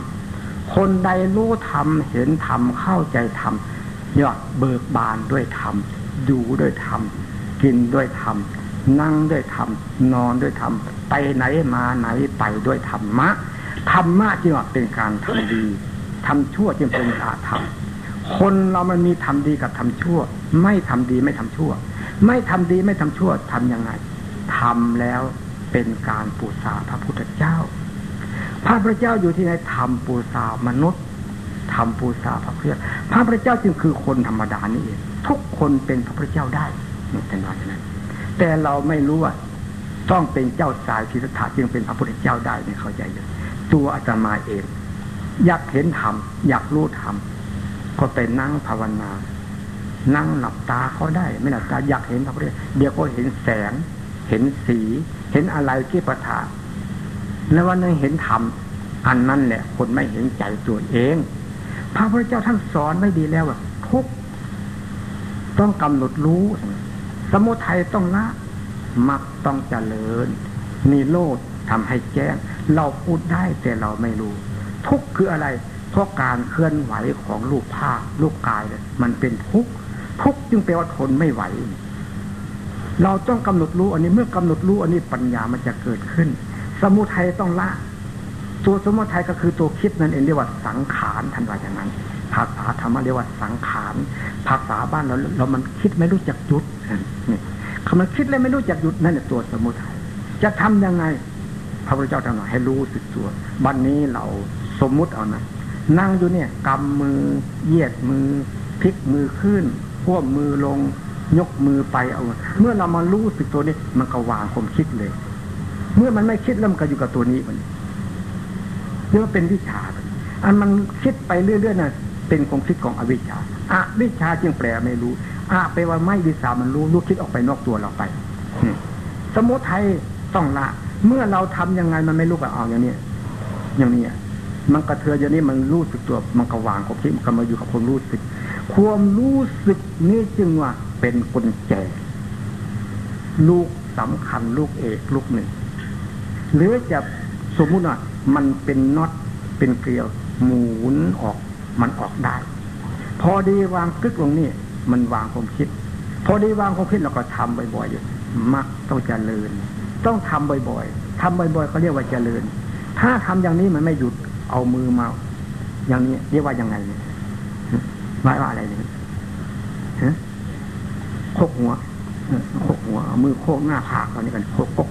คนใดรู้ธรรมเห็นธรรมเข้าใจธรรมยอดเบิกบานด้วยธรรมอยู่ด้วยธรรมกินด้วยธรรมนั่งด้วยธรรมนอนด้วยธรรมไปไหนมาไหนไปด้วยธรรมะธรรมะจึงเป็นการทำดีทำชั่วจึงเป็นอาธรรมคนเรามันมีทำดีกับทำชั่ว ไม่ทำดีไม่ทำชั่ว ไม่ทำดีไม่ทำชั่วทำยังไงทำแล้วเป็นการปูษาพระพุทธเจ้า พระพุทธเจ้าอยู่ที่ไหนทำปูษามนุษย์ทำปูษาพระเพื่อพระพุทธเจ้าจึงคือคนธรรมดานี่เองทุกคนเป็นพระพุทธเจ้าได้นี่เป็นว่าอย่างนั้นแต่เราไม่รู้ว่าต้องเป็นเจ้าสายพิสถาจึงเป็นพระพุทธเจ้าได้เนี่ยเข้าใจเลยตัวอาตมาเอง อยากเห็นธรรมอยากรู้ธรรมก็ไปนั่งภาวนา นั่งหลับตาเขาได้ ไม่หลับตาอยากเห็นพระพุทธเดี๋ยวก็เห็นแสง เห็นสี เห็นอะไรที่ประทา แล้ววันนึงเห็นธรรมอันนั้นแหละคนไม่เห็นใจตัวเอง พระพุทธเจ้าท่านสอนไว้ดีแล้วว่าทุกต้องกำหนดรู้ สมุทัยต้องละมักต้องเจริญนิโรธทำให้แจ้ง เราพูดได้แต่เราไม่รู้ ทุกคืออะไร เพราะการเคลื่อนไหวของรูปภาพรูปกายเนี่ยมันเป็นทุกทุกจึงแปลว่าทนไม่ไหว เราต้องกำหนดรู้อันนี้เมื่อกำหนดรู้อันนี้ปัญญามันจะเกิดขึ้น สมุทัยต้องละ ตัวสมุทัยก็คือตัวคิดนั่นเองเรียกว่าสังขารทันว่าอย่างนั้น ภาษาธรรมเรียกว่าสังขาร ภาษาบ้านเราเรามันคิดไม่รู้จักหยุดนี่คำว่าคิดเลยไม่รู้จักหยุดนั่นแหละตัวสมุทัย จะทํำยังไง พระพุทธเจ้าทำหน่อยให้รู้สึกตัววันนี้เราสมมุติเอานะนั่งอยู่เนี่ยกำมือเหยียดมือพลิกมือขึ้นพ่วมือลงยกมือไปเอา เมื่อเรามารู้สึกตัวนี้มันก็วางความคิดเลย เมื่อมันไม่คิดแล้วมันก็อยู่กับตัวนี้มันเรียกว่าเป็นวิชาอันมันคิดไปเรื่อยๆนะ่ะ เป็นความคิดของอวิชชาอวิชชาจึงแปลไม่รู้อาไปว่าไม่วิสามันรู้รู้คิดออกไปนอกตัวเราไปสมุทัยต้องละ เมื่อเราทำยังไงมันไม่รู้กับเอาอย่างนี้อย่างนี้มันกระเทือนอย่างนี้มันรู้สึกตัวมันก็วางความคิดมันก็มาอยู่กับความรู้สึก ความรู้สึกนี้จึงว่าเป็นกุญแจ ลูกสำคัญลูกเอกลูกหนึ่ง หรือจะสมมุติว่ามันเป็นน็อตเป็นเกลียวหมุนออกมันออกได้ พอดีวางกึกลงนี่มันวางความคิด พอดีวางความคิดเราก็ทำบ่อยๆอยู่มักต้องเจริญ ต้องทำบ่อยๆทำบ่อยๆก็เรียกว่าเจริญ ถ้าทำอย่างนี้มันไม่หยุดเอามือมา อย่างนี้เรียกว่ายังไงเนี่ยหมายว่าอะไรเนี่ยฮะโคกหัวโคกหัว มือโคกหน้าผากตอนนี้กันโคกโคก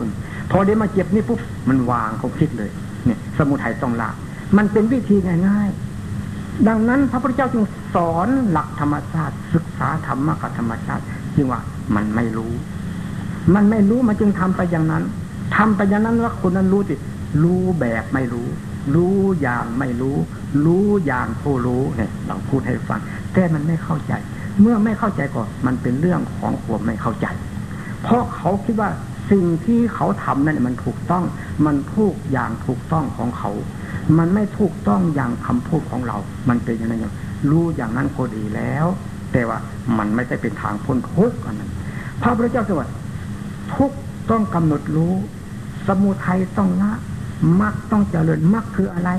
พอเดี๋ยวมาเจ็บนี่ปุ๊บมันวางเขาคิดเลย เนี่ย สมุทัยต้องละมันเป็นวิธีง่ายๆ ดังนั้นพระพุทธเจ้าจึงสอนหลักธรรมชาติ ศึกษาธรรมะกับธรรมชาติจึงว่ามันไม่รู้ มันไม่รู้มันจึงทำไปอย่างนั้นทำไปอย่างนั้นว่าคนนั้นรู้สิรู้แบบไม่รู้ รู้อย่างไม่รู้ รู้อย่างผู้รู้เนี่ยเราพูดให้ฟังแต่มันไม่เข้าใจ เมื่อไม่เข้าใจก็มันเป็นเรื่องของความไม่เข้าใจ เพราะเขาคิดว่า สิ่งที่เขาทำนั่นมันถูกต้อง มันถูกอย่างถูกต้องของเขา มันไม่ถูกต้องอย่างคำพูดของเรา มันเป็นอย่างนั้นอย่างรู้อย่างนั้นก็ดีแล้ว แต่ว่ามันไม่ได้เป็นทางพ้นทุกข์อันนั้นพระพุทธเจ้าตรัสทุกต้องกำหนดรู้ สมุทัยต้องละมักต้องเจริญมักคืออะไร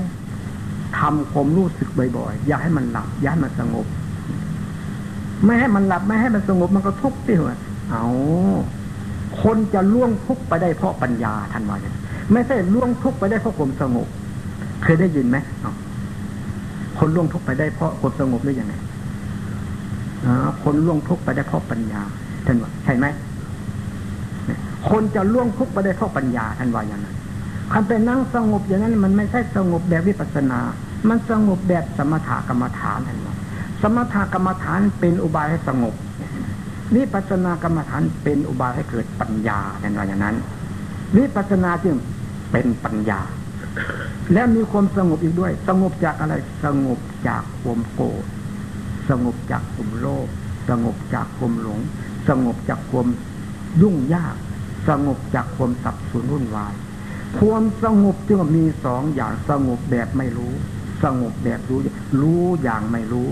ทำความรู้สึกบ่อยๆ อย่าให้มันหลับ อย่าให้มันสงบ ไม่ให้มันหลับ ไม่ให้มันสงบ มันก็ทุกข์ที่หัวเอา คนจะล่วงทุกข์ไปได้เพราะปัญญาท่านว่าอย่างไม่ใช่ล่วงทุกข์ไปได้เพราะความสงบ เคยได้ยินไหมคนล่วงทุกข์ไปได้เพราะความสงบหรือยังไงคนล่วงทุกข์ไปได้เพราะปัญญาท่านว่าใช่ไหมคนจะล่วงทุกข์ไปได้เพราะปัญญาท่านว่าอย่างนั้นคำเป็นนั่งสงบอย่างนั้น มันไม่ใช่สงบแบบวิปัสนา มันสงบแบบสมถกรรมฐานนั่นแหละสมถกรรมฐานเป็นอุบายให้สงบ วิปัสนากรรมฐานเป็นอุบายให้เกิดปัญญาในว่าอย่างนั้น วิปัสนาจึงเป็นปัญญา และมีความสงบอีกด้วย สงบจากอะไรสงบจากความโกรธสงบจากความโลภสงบจากความหลง สงบจากความยุ่งยาก สงบจากความสับสนวุ่นวาย ความสงบจึงมีสองอย่างสงบแบบไม่รู้ สงบแบบรู้ รู้อย่างไม่รู้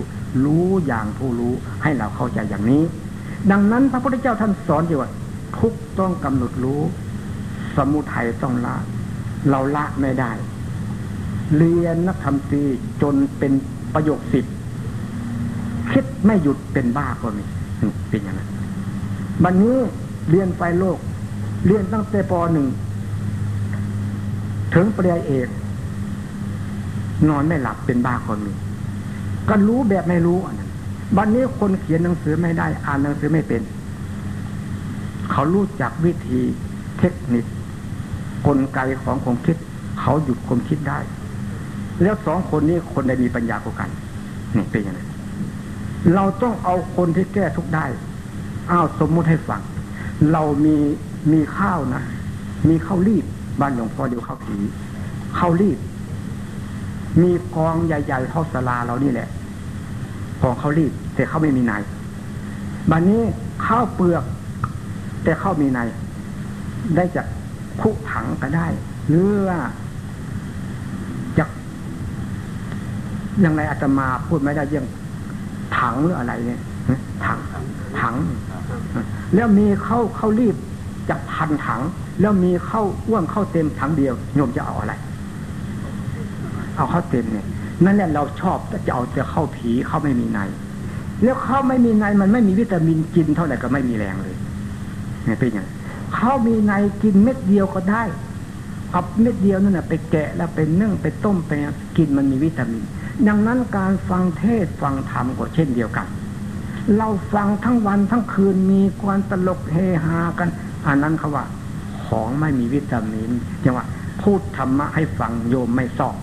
รู้อย่างผู้รู้ให้เราเข้าใจอย่างนี้ ดังนั้นพระพุทธเจ้าท่านสอนอยู่ว่า ทุกต้องกำหนดรู้ สมุทัยต้องละ เราละไม่ได้ เรียนนักธรรมตีจนเป็นประโยคสิบคิดไม่หยุดเป็นบ้าก็มีเป็นอย่างนั้นวันนี้เรียนไฟโลก เรียนตั้งแต่ปหนึ่งถึงปริยเอกนอนไม่หลับเป็นบ้าคนมีก็รู้แบบไม่รู้อันนั้น บันนี้คนเขียนหนังสือไม่ได้ อ่านหนังสือไม่เป็น เขารู้จักวิธีเทคนิคกลไกของความคิด เขาหยุดความคิดได้ แล้วสองคนนี้คนใดมีปัญญากว่ากันนี่เป็นยังไงเราต้องเอาคนที่แก้ทุกได้อ้าวสมมุติให้ฟัง เรามีมีข้าวนะ มีข้าวรีบบ้านหลวงพ่อเดียวข้าวผีข้าวรีบ มีกองใหญ่ๆเท่าสลาเรานี่แหละ กองเขารีบ แต่เขาไม่มีในบันนี้ข้าวเปลือก แต่ข้าวมีใน ได้จากคุถังก็ได้ หรือว่าจากยังไงอาตมาพูดไม่ได้ยังถังหรืออะไรเนี่ยถังถัง แล้วมีเข้าเข้ารีบจากพันถัง แล้วมีเข้าอ้วนเข้าเต็มถังเดียวโยมจะเอาอะไร เอาเข้าเต็มเนี่ย นั่นแหละเราชอบจะเอาจะเข้าผีเข้าไม่มีใน แล้วเข้าไม่มีในมันไม่มีวิตามินกินเท่าไหร่ก็ไม่มีแรงเลยเนี่ยเป็นอย่างเข้ามีในกินเม็ดเดียวก็ได้เอาเม็ดเดียวนั่นแหะไปแกะแล้วไปนึ่งไปต้มไปกินมันมีวิตามิน ดังนั้นการฟังเทศฟังธรรมก็เช่นเดียวกัน เราฟังทั้งวันทั้งคืนมีความตลกเฮฮากันอันนั้นเขาว่า ของไม่มีวิตามินจังว่าพูดธรรมะให้ฟังโยมไม่สอบ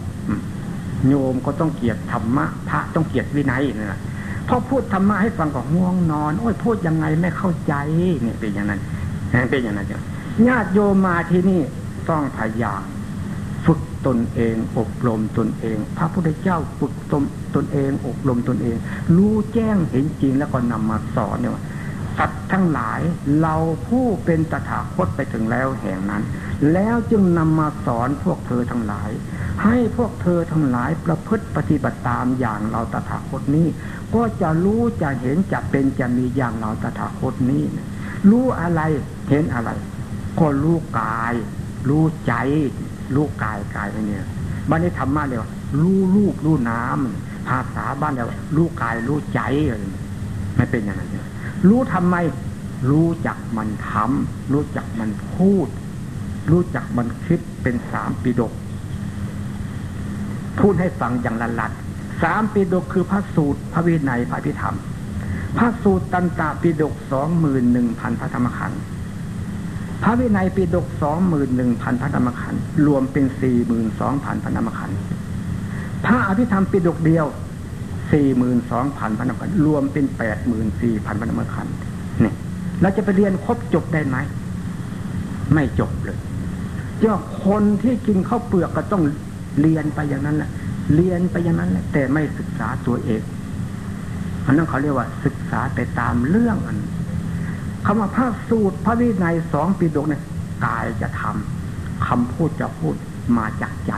โยมก็ต้องเกียรติธรรมะพระต้องเกียรติวินัยนี่แหละพอพูดธรรมะให้ฟังก็ง่วงนอน โอ้ยพูดยังไงไม่เข้าใจเนี่ยเป็นอย่างนั้นเป็นอย่างนั้นจ้ะญาติโยมมาที่นี่ต้องพยายามฝึกตนเอง อบรมตนเอง พระพุทธเจ้าฝึกตนตนเอง อบรมตนเอง รู้แจ้งเห็นจริงแล้วก็นำมาสอนเนี่ยสัตว์ทั้งหลายเราผู้เป็นตถาคตไปถึงแล้วแห่งนั้น แล้วจึงนำมาสอนพวกเธอทั้งหลาย ให้พวกเธอทั้งหลายประพฤติปฏิบัติตามอย่างเราตถาคตนี้ ก็จะรู้จะเห็นจะเป็นจะมีอย่างเราตถาคตนี้ รู้อะไรเห็นอะไร ก็รู้กาย รู้ใจ รู้กายกายเนี่ยบ้านนี้ธรรมะเรียกว่ารู้รูปรู้น้ำภาษาบ้านเรียกว่ารู้กายรู้ใจไม่เป็นอย่างนั้นรู้ทำไม รู้จักมันทำรู้จักมันพูด รู้จักมันคิดเป็นสามปีดกพูดให้ฟังอย่างละลัดสามปีดกคือพระสูตรพระวินัยพระพิธรรม พระสูตรตันตาปีดกสองหมื่นหนึ่งพันพระธรรมขันธ์พระวินัยปีดกสองหมื่นหนึ่งพันพระธรรมขันธ์รวมเป็นสี่หมื่นสองพันพระธรรมขันธ์พระอภิธรรมปีดกเดียวสี่หมื่นสองพันพระธรรมขันธ์รวมเป็นแปดหมื่นสี่พันพระธรรมขันธ์นี่เราจะไปเรียนครบจบได้ไหมไม่จบเลย เจ้าคนที่กินข้าวเปลือกก็ต้องเรียนไปอย่างนั้นแหละเรียนไปอย่างนั้นแหละแต่ไม่ศึกษาตัวเองอันนั้นเขาเรียกว่าศึกษาไปตามเรื่องอันคำว่าพระสูตรพระวินัยสองปีดกเนี่ยกายจะทำคำพูดจะพูดมาจากใจ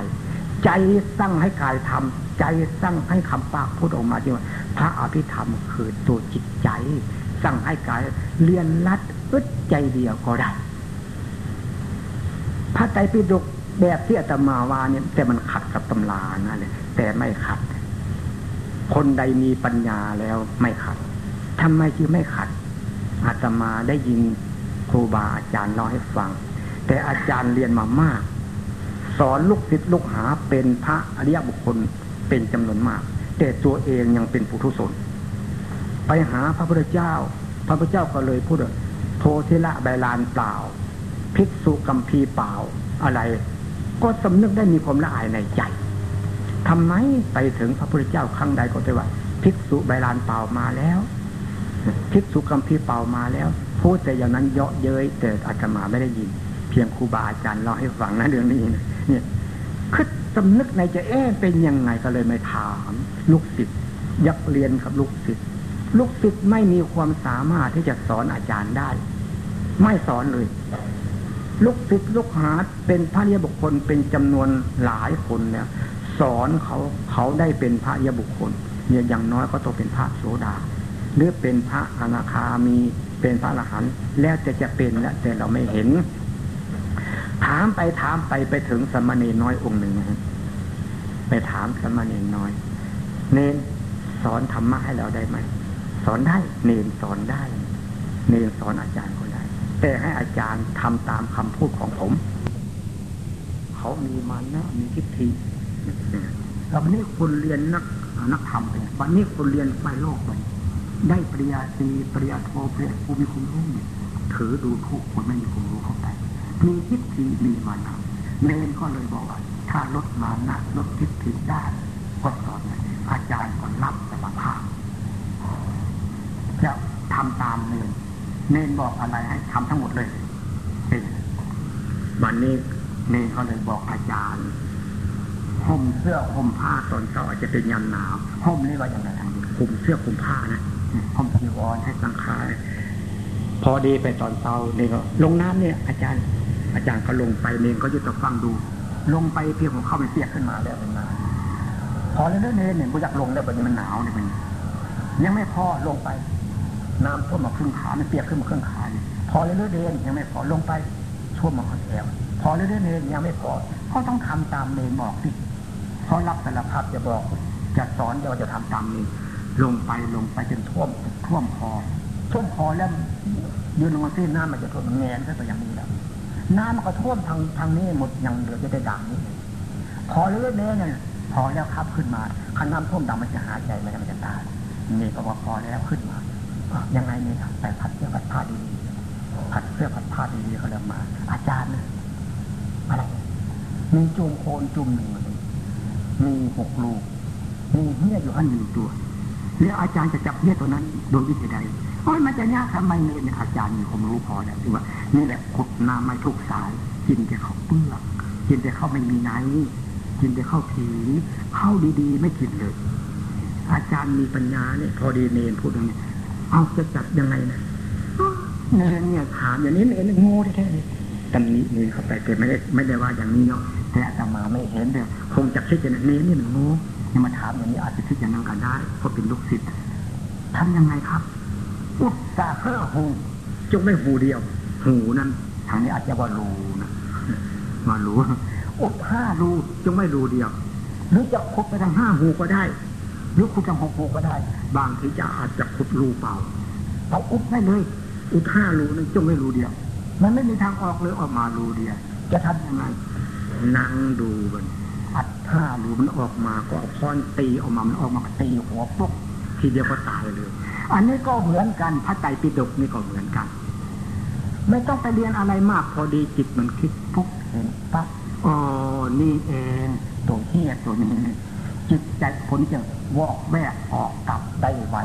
ใจสั่งให้กายทำใจสั่งให้คำปากพูดออกมาจริงว่าพระอภิธรรมคือตัวจิตใจ สั่งให้กายเรียนรัดอึดใจเดียวก็ได้ พระไตรปิฎกแบบที่อาตมาว่าเนี่ยแต่มันขัดกับตำรานะเลยแต่ไม่ขัด คนใดมีปัญญาแล้วไม่ขัดทำไมจึงไม่ขัด อาตมาได้ยินครูบาอาจารย์เล่าให้ฟัง แต่อาจารย์เรียนมามาก สอนลูกศิษย์ลูกหาเป็นพระอริยบุคคลเป็นจำนวนมาก แต่ตัวเองยังเป็นผู้ทุศนไปหาพระพุทธเจ้า พระพุทธเจ้าก็เลยพูดโทเทละใบลานเปล่า ภิกษุกัมพีเปล่าอะไร ก็สำนึกได้มีความละอายในใจทำไมไปถึงพระพุทธเจ้าครั้งใดก็ได้ว่าภิกษุใบลานเปล่ามาแล้วภิกษุกัมพีเปล่ามาแล้วพูดแต่อย่างนั้นเยาะเย้ยแต่อาตมาไม่ได้ยิน เพียงครูบาอาจารย์เล่าให้ฟังนะเรื่องนี้นะเนี่ยคือสำนึกในใจเอ๊เป็นยังไงก็เลยไม่ถาม ลูกศิษย์ยักเรียนกับลูกศิษย์ลูกศิษย์ไม่มีความสามารถที่จะสอนอาจารย์ได้ ไม่สอนเลย ลูกศิษย์ลูกหาเป็นพระยบุคคลเป็นจำนวนหลายคนเนี่ยสอนเขาเขาได้เป็นพระยบุคคลเนี่ยอย่างน้อยก็ต้องเป็นพระโสดา หรือเป็นพระอนาคามีเป็นพระอรหันต์แล้วจะจะเป็นแล้วแต่เราไม่เห็น ถามไปถามไปไปถึงสมณีน้อยองค์หนึ่งนะไปถามสมณีน้อย เนนสอนธรรมะให้เราได้ไหมสอนได้ เนนสอนได้ เนนสอนอาจารย์ก็ได้ แต่ให้อาจารย์ทำตามคำพูดของผม เขามีมานะมีทิฏฐิแล้ววันนี้คนเรียนนักนักธรรมไปวันนี้คนเรียนไฟโลกไปได้ปริญญาตรีปริญญาโทปริญญาภูมิคุณรู้เนี่ยถือดูถูกคนไม่มีความรู้เข้าไปมีทิฏฐิมีมานะเนนก็เลยบอกว่า ถ้าลดมานะลดทิฏฐิได้ก็สอนอาจารย์ก็รับสารภาพจะทำตามเนน เน้นบอกอะไรให้ทำทั้งหมดเลยเป็นวันนี้เน้นก็เลยบอกอาจารย์ห่มเสื้อห่มผ้าตอนเช้าอาจจะเป็นยามหนาวห่มนี่ว่าอย่างไรห่มเสื้อห่มผ้านะห่มจีวรให้สังขารพอดีไปตอนเช้านี่ก็ ลงน้ำเนี่ย อาจารย์ อาจารย์ก็ลงไปเนนก็ยึดตะฟังดู ลงไปเพียงขอเข้าไปเปียกขึ้นมาแล้วเป็นมาพอแล้วเนนเนี่ยกูอยากลงแล้วแบบนี้มันหนาวเนี่ยมันยังไม่พอลงไป น้ำท่วมมาครึ่งขามันเปียกขึ้นมาครึ่งขาพอแล้วเนนยังไม่พอลงไปท่วมมาข้อแถวพอเรื่อยๆเนยังไม่พอเขาต้องทำตามเนบอกสิเขาะรับสารภาพจะบอกจะสอนจะว่าจะทำตามเนลงไปลงไปจนท่วมท่วมคอท่วมคอแล้วยืนลงมาเส้นน้ำมันจะท่วมแงนขึ้นไปอย่างนี้แล้วน้ำมันก็ท่วมทางทางนี้หมดยังเหลือจะได้ด่างนี้พอเรื่อยๆเนรเนี่ยพอแล้วครับขึ้นมาคันน้ำท่วมดำมันจะหายใจไมันจะตายนี่ก็ว่าพอแล้วขึ้นมา ยังไงเนี่ไปพัดเสื้อพัดผ้าดีๆผัดเสื้อผัดผ้าดีๆเขาเริ่มมา อาจารย์เนี่ยอะไรมีจุ่มโคนจุ่มหนึ่งเลยมีหกลูกมีเหี้ยอยู่อันหนึ่งตัวแล้วอาจารย์จะจับเหี้ยตัวนั้น โดยวิธีใดโอ้ยมันจะยากทำไมเนี่ยอาจารย์มีความรู้พอแล้วที่ว่า นี่แหละขุดน้ำไม่ทุกสายกินแต่ข้าวเปลือกกินแต่ข้าวไม่มีไนกินแต่ข้าวผีข้าวดีๆ ไม่กินเลย อาจารย์มีปัญญาเนี่ยพอดีเนนพูดอย่างนี้ เอาจะจัดยังไงนะเนนเนี่ยถามอย่างนี้เนนโง่แท้ๆตำหนิเนนเข้าไปแต่ไม่ได้ไม่ได้ว่าอย่างนี้เนาะแต่อาตมาไม่เห็นเดียคงจะคิดอย่างนี้นี่มันโง่ยังมาถามอย่างนี้อาจจะคิดอย่างนั้นก็ได้เพราะเป็นลูกศิษย์ทำยังไงครับ อุตสาห์เพื่อหูจงไม่หูเดียว หูนั้นทางนี้อาจจะว่ารูนะว่ารูอุดห้ารูจงไม่รูเดียวหรือจะคุดไปทางห้าหูก็ได้ หรือคุดทางหกหูก็ได้ บางทีจะอาจจะขุดรูเปล่าเอาอุดได้เลย อุดห้ารูนั้นจงไม่รูเดียว มันไม่มีทางออกเลยออกมารูเดียวจะทำยังไงนั่งดูมันอัดห้ารูมันออกมาก็เอาค้อนตีออกมามันออกมาตีหัวปุ๊บทีเดียวก็ตายเลย อันนี้ก็เหมือนกันพระไตรปิฎกนี่ก็เหมือนกัน ไม่ต้องไปเรียนอะไรมากพอดีจิตมันคิดปุ๊บเห็นปั๊บอ๋อนี่เองตัวเฮียตัวนี้จิตใจผลจะ วอกแวกออกกลับได้ไว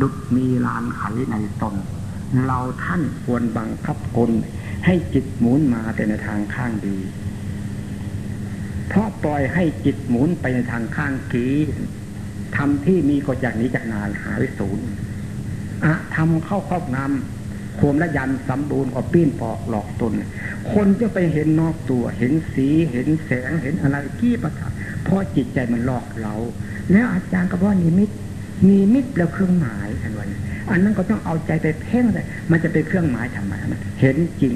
ดุดมีลานไขในตน เราท่านควรบังคับคนให้จิตหมุนมาแต่ในทางข้างดี เพราะปล่อยให้จิตหมุนไปในทางข้างกีทำที่มีก็จากนี้จากนานหายศูนย์อะทำเข้าครอบงำควมละยันสำบูรณ์ก็ปี้นปอกหลอกตน คนจะไปเห็นนอกตัว เห็นสี เห็นแสง เห็นอะไรกี้ประสาทเพราะจิตใจมันหลอกเรา แล้วอาจารย์ก็ว่านิมิตมีมิตแล้วเครื่องหมายอันวันอันนั้นก็ต้องเอาใจไปเพ่งเลยมันจะเป็นเครื่องหมายทำไมมันเห็นจริง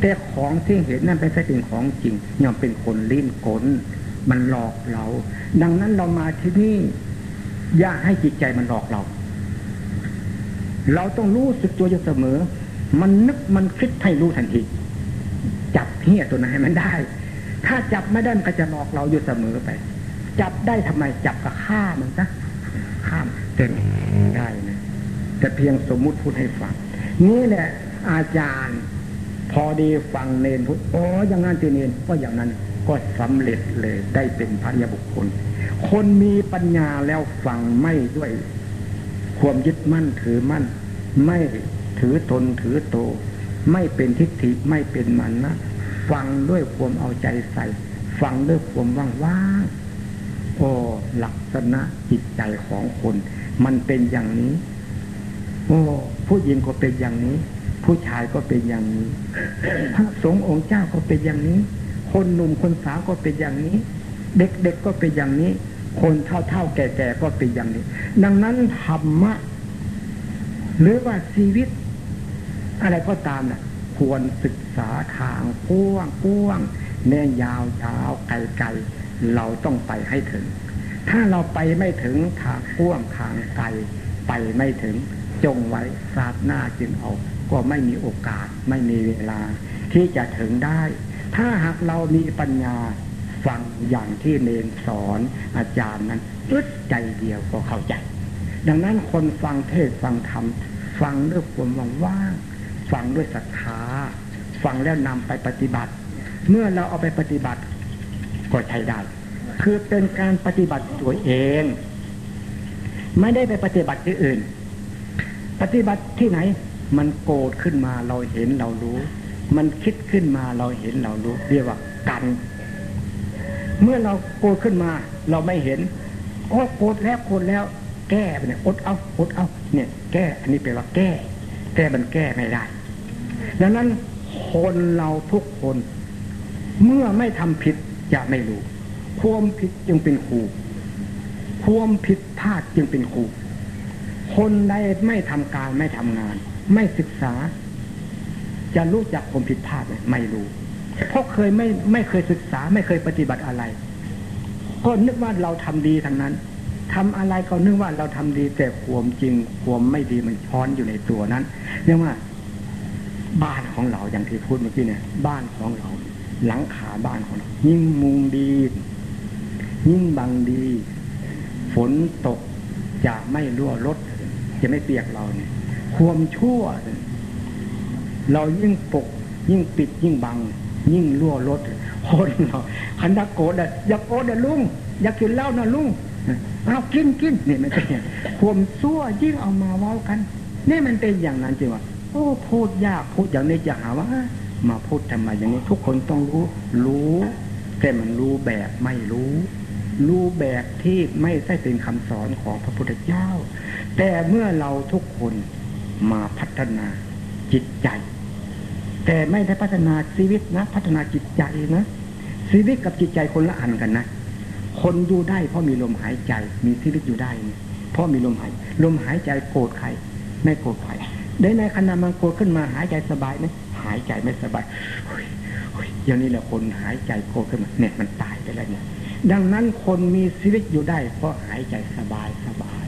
แต่ของที่เห็นนั่นเป็นแค่เป็นของจริงย่อมเป็นคนลิ้นกลมันหลอกเรา ดังนั้นเรามาที่นี่อย่าให้จิตใจมันหลอกเรา เราต้องรู้สึกตัวอยู่เสมอ มันนึกมันคิดให้รู้ทันที จับเหี้ยตัวนั้นให้มันได้ ถ้าจับไม่ได้มันก็จะหลอกเราอยู่เสมอไป จับได้ทำไมจับก็ฆ่ามันซะข้ามเต็มได้นะแต่เพียงสมมุติพูดให้ฟัง นี่แหละอาจารย์ พอดีฟังเนนพูดอ๋ออย่างนั้นที่เนนก็อย่างนั้นก็สำเร็จเลยได้เป็นพระยาบุคคล คนมีปัญญาแล้วฟังไม่ด้วย ความยึดมั่นถือมั่น ไม่ถือตนถือโต ไม่เป็นทิฏฐิไม่เป็นมันนะฟังด้วยความเอาใจใส่ ฟังด้วยความว่างๆ โอ้ลักษณะจิตใจของคน มันเป็นอย่างนี้ โอ้ผู้หญิงก็เป็นอย่างนี้ ผู้ชายก็เป็นอย่างนี้ พระสงฆ์องค์เจ้าก็เป็นอย่างนี้ คนหนุ่มคนสาวก็เป็นอย่างนี้ เด็กๆก็เป็นอย่างนี้ คนเท่าๆแก่ๆก็เป็นอย่างนี้ ดังนั้นธรรมะหรือว่าชีวิต อะไรก็ตามนะ่ะ ควรศึกษาทางก้วงก้วงแน่ยาวยาวไกลไกล เราต้องไปให้ถึง ถ้าเราไปไม่ถึงทางก้วงทางไกลไปไม่ถึงจงไว้ศาสหน้าจึงเอา ก็ไม่มีโอกาสไม่มีเวลา ที่จะถึงได้ ถ้าหากเรามีปัญญาฟังอย่างที่เนนสอนอาจารย์นั้นอึดใจเดียวก็เข้าใจ ดังนั้นคนฟังเทศฟังธรรมฟังด้วยความว่างฟังด้วยศรัทธาฟังแล้วนำไปปฏิบัติ เมื่อเราเอาไปปฏิบัติ ก็ใช้ได้ คือเป็นการปฏิบัติตัวเอง ไม่ได้ไปปฏิบัติที่อื่น ปฏิบัติที่ไหน มันโกรธขึ้นมาเราเห็นเรารู้ มันคิดขึ้นมาเราเห็นเรารู้ เรียกว่ากัน เมื่อเราโกรธขึ้นมา เราไม่เห็นโอ้โกรธแล้วโกรธแล้ว แก้ไปเนี่ยอดเอาอดเอา เนี่ย แก้ อันนี้แปลว่าแก้ แก้มันแก้ไม่ได้ ดังนั้นคนเราทุกคน เมื่อไม่ทำผิด จะไม่รู้ ความผิดจึงเป็นครู ความผิดพลาดจึงเป็นครู คนใดไม่ทำการไม่ทำงาน ไม่ศึกษา จะรู้จักความผิดพลาดไหมไม่รู้ เพราะเคยไม่ไม่เคยศึกษาไม่เคยปฏิบัติอะไร ก็นึกว่าเราทำดีทั้งนั้นทำอะไรก็นึกว่าเราทำดีแต่ความจริงความไม่ดีมันช้อนอยู่ในตัวนั้น เรียกว่าบ้านของเราอย่างที่พูดเมื่อกี้เนี่ย บ้านของเรา หลังขาบ้านของเรายิ่งมุงดี ยิ่งบังดี ฝนตกจะไม่รั่วรถจะไม่เปียกเราเนี่ยความชั่ว เรายิ่งปก ยิ่งปิดยิ่งบัง ยิ่งรั่วรถคนเราขันตะโกดอะอย่าโกดะลุงอยากกินเหล้านะลุงเอากินกินเนี่ยมันเป็นอย่างความชั่วยิ่งเอามาเว้ากัน นี่มันเป็นอย่างนั้นจริงวะโอ้พูดยากพูดอย่างนี้จะหาว่า มาพูดทำไมอย่างนี้ ทุกคนต้องรู้ รู้ แต่มันรู้แบบไม่รู้ รู้แบบที่ไม่ใช่เป็นคำสอนของพระพุทธเจ้า แต่เมื่อเราทุกคนมาพัฒนาจิตใจ แต่ไม่ได้พัฒนาชีวิตนะ พัฒนาจิตใจนะชีวิตกับจิตใจคนละอันกันนะคนอยู่ได้เพราะมีลมหายใจ มีชีวิตอยู่ได้เนี่ยเพราะมีลมหายลมหายใจโกรธใครไม่โกรธใครได้ในขณะมันโกรธขึ้นมาหายใจสบายไหม หายใจไม่สบายเฮ้ยเฮ้ยอย่างนี้แหละคนหายใจโกรธขึ้นมาเนี่ยมันตายไปแล้วเนี่ยดังนั้นคนมีชีวิตอยู่ได้ เพราะหายใจสบายสบาย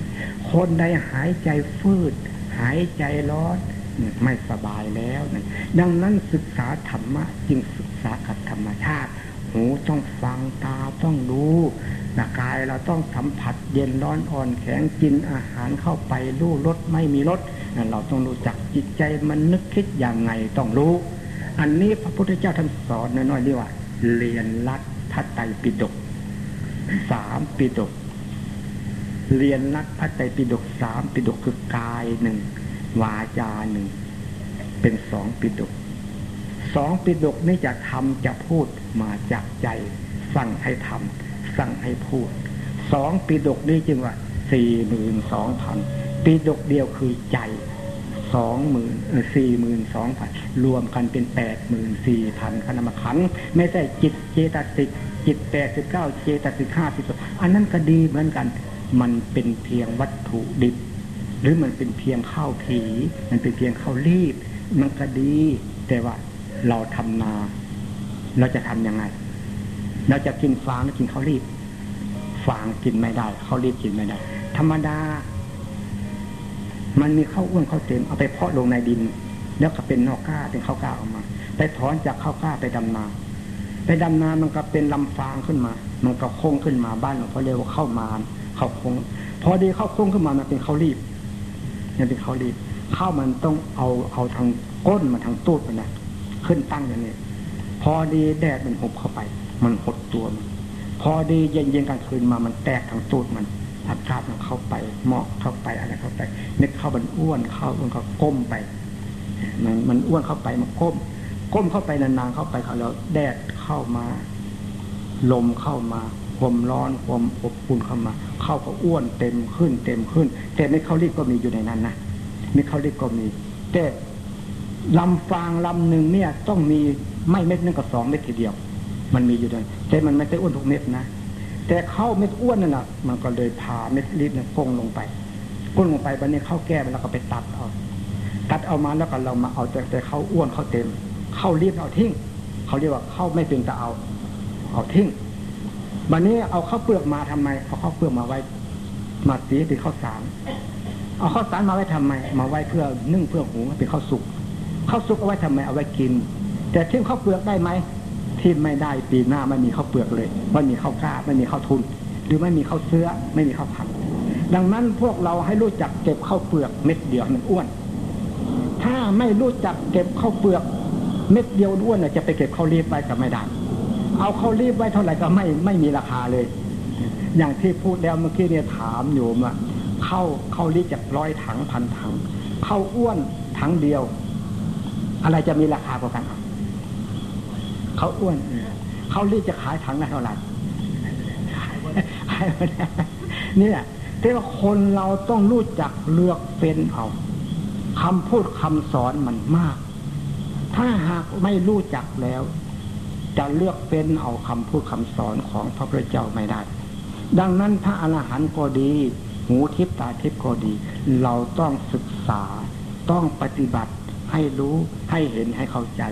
คนใดหายใจฟืด หายใจร้อนไม่สบายแล้วนะดังนั้นศึกษาธรรมะจึงศึกษากับธรรมชาติ หูต้องฟังตาต้องรู้ร่ากายเราต้องสัมผัสเย็นร้อนอ่อนแข็งกินอาหารเข้าไปรู้รสไม่มีรส เราต้องรู้จักจิตใจมันนึกคิดอย่างไงต้องรู้ อันนี้พระพุทธเจ้าท่านสอนน้อยๆเรียกว่า เรียนรัดทัตไตปิฎกสามปิฎกเรียนรัดพระไตรปิฎกสามปิฎกคือกายหนึ่งวาจาหนึ่งเป็นสองปิฎกสองปิฎกนี่จะทำจะพูดมาจากใจ สั่งให้ทำสั่งให้พูดสองปิฎกนี่จึงว่าสี่หมื่นสองพัน ปิฎกเดียวคือใจสองหมื่นสี่หมื่นสองพันรวมกันเป็นแปดหมื่นสี่พันคณมขันไม่ใช่จิตเจตสิกจิตแปดสิบเก้าเจตสิกห้าสิบอันนั้นก็ดีเหมือนกัน มันเป็นเพียงวัตถุดิบ หรือมันเป็นเพียงข้าวผี มันเป็นเพียงข้าวรีบ มันก็ดี แต่ว่าเราทำนา เราจะทํำยังไง เราจะกินฟางหรือกินข้าวรีบ ฟางกินไม่ได้ข้าวรีบกินไม่ได้ ธรรมดา มันมีข้าวอ้วนข้าวเต็มเอาไปเพาะลงในดิน แล้วก็เป็นนอกก้าเป็นข้าวกล้าออกมา ไปถอนจากข้าวกล้าไปดำนา ไปดำนามันก็เป็นลำฟางขึ้นมา มันก็โค้งขึ้นมาบ้านหลวงพ่อเรียกว่าข้าวมานข้าวโค้งพอดีข้าวโค้งขึ้นมามันเป็นข้าวรีบนี่เป็นข้าวรีบข้าวมันต้องเอาเอาทางก้นมาทางตูดมันนะขึ้นตั้งอย่างนี้พอดีแดดมันหบเข้าไป มันหดตัวมันพอดีเย็นเย็นกลางคืนมามันแตกทางตูดมัน อากาศมันเข้าไปเหมาะเข้าไปอะไรเข้าไปนึกเข้ามันอ้วนเข้ามันก็ก้มไป มันมันอ้วนเข้าไปมันก้ม ก้มเข้าไปนานๆเข้าไปเขาแล้วแดดเข้ามา ลมเข้ามาความร้อนความอบอุ่นเข้ามา เข้าก็อ้วนเต็มขึ้น เต็มขึ้น แต่ไม่เข้ารีบก็มีอยู่ในนั้นนะไม่เข้ารีบก็มี แต่ลำฟางลำหนึ่งเนี่ยต้องมีไม่เม็ดนึงกับสองเม็ดทีเดียว มันมีอยู่ด้วยแต่มันไม่ได้อ้วนทุกเม็ดนะ แต่เข้าเม็ดอ้วนนั่นแหะมันก็เลยพาเม็ดรีบเนี่ยกงลงไปก้นลงไปบันนี้เข้าแก้ไปแล้วก็ไปตัดเอาตัดเอามาแล้วก็เรามาเอาแต่แต่เข้าอ้วนเข้าเต็ม เข้ารีบเอาทิ้งเขาเรียกว่าเข้าไม่เป็นตะเอา เอาทิ้งบันนี้เอาข้าวเปลือกมาทำไมเอาข้าวเปลือกมาไว้ มาสีเป็นข้าวสารเอาข้าวสารมาไว้ทำไม มาไว้เพื่อนึ่งเพื่อหุงเป็นข้าวสุกข้าวสุกเอาไว้ทำไมเอาไว้กิน แต่ทิ้งข้าวเปลือกได้ไหม ที่ไม่ได้ปีหน้าไม่มีข้าวเปลือกเลยไม่มีข้าวกล้าไม่มีข้าวทุน หรือไม่มีข้าวเสื้อไม่มีข้าวผัดดังนั้นพวกเราให้รู้จักเก็บข้าวเปลือกเม็ดเดียวมันอ้วน ถ้าไม่รู้จักเก็บข้าวเปลือกเม็ดเดียวอ้วนจะไปเก็บข้าวรีบไว้ก็ไม่ได้ เอาข้าวรีบไว้เท่าไหร่ก็ไม่ไม่มีราคาเลย อย่างที่พูดแล้วเมื่อกี้เนี่ยถามโยมอะเข้าเข้ารีบจากร้อยถังพันถังเข้าอ้วนถังเดียว อะไรจะมีราคากว่ากัน เขาอ้วนเขารีบจะขายถังละเท่าไหร่เนี่ยแต่ว่าคนเราต้องรู้จักเลือกเป็นเอาคำพูดคำสอนมันมาก ถ้าหากไม่รู้จักแล้ว จะเลือกเป็นเอาคำพูดคำสอนของพระพุทธเจ้าไม่ได้ ดังนั้นพระอรหันต์ก็ดี หูทิพตาทิพก็ดี เราต้องศึกษา ต้องปฏิบัติให้รู้ให้เห็นให้เข้าใจ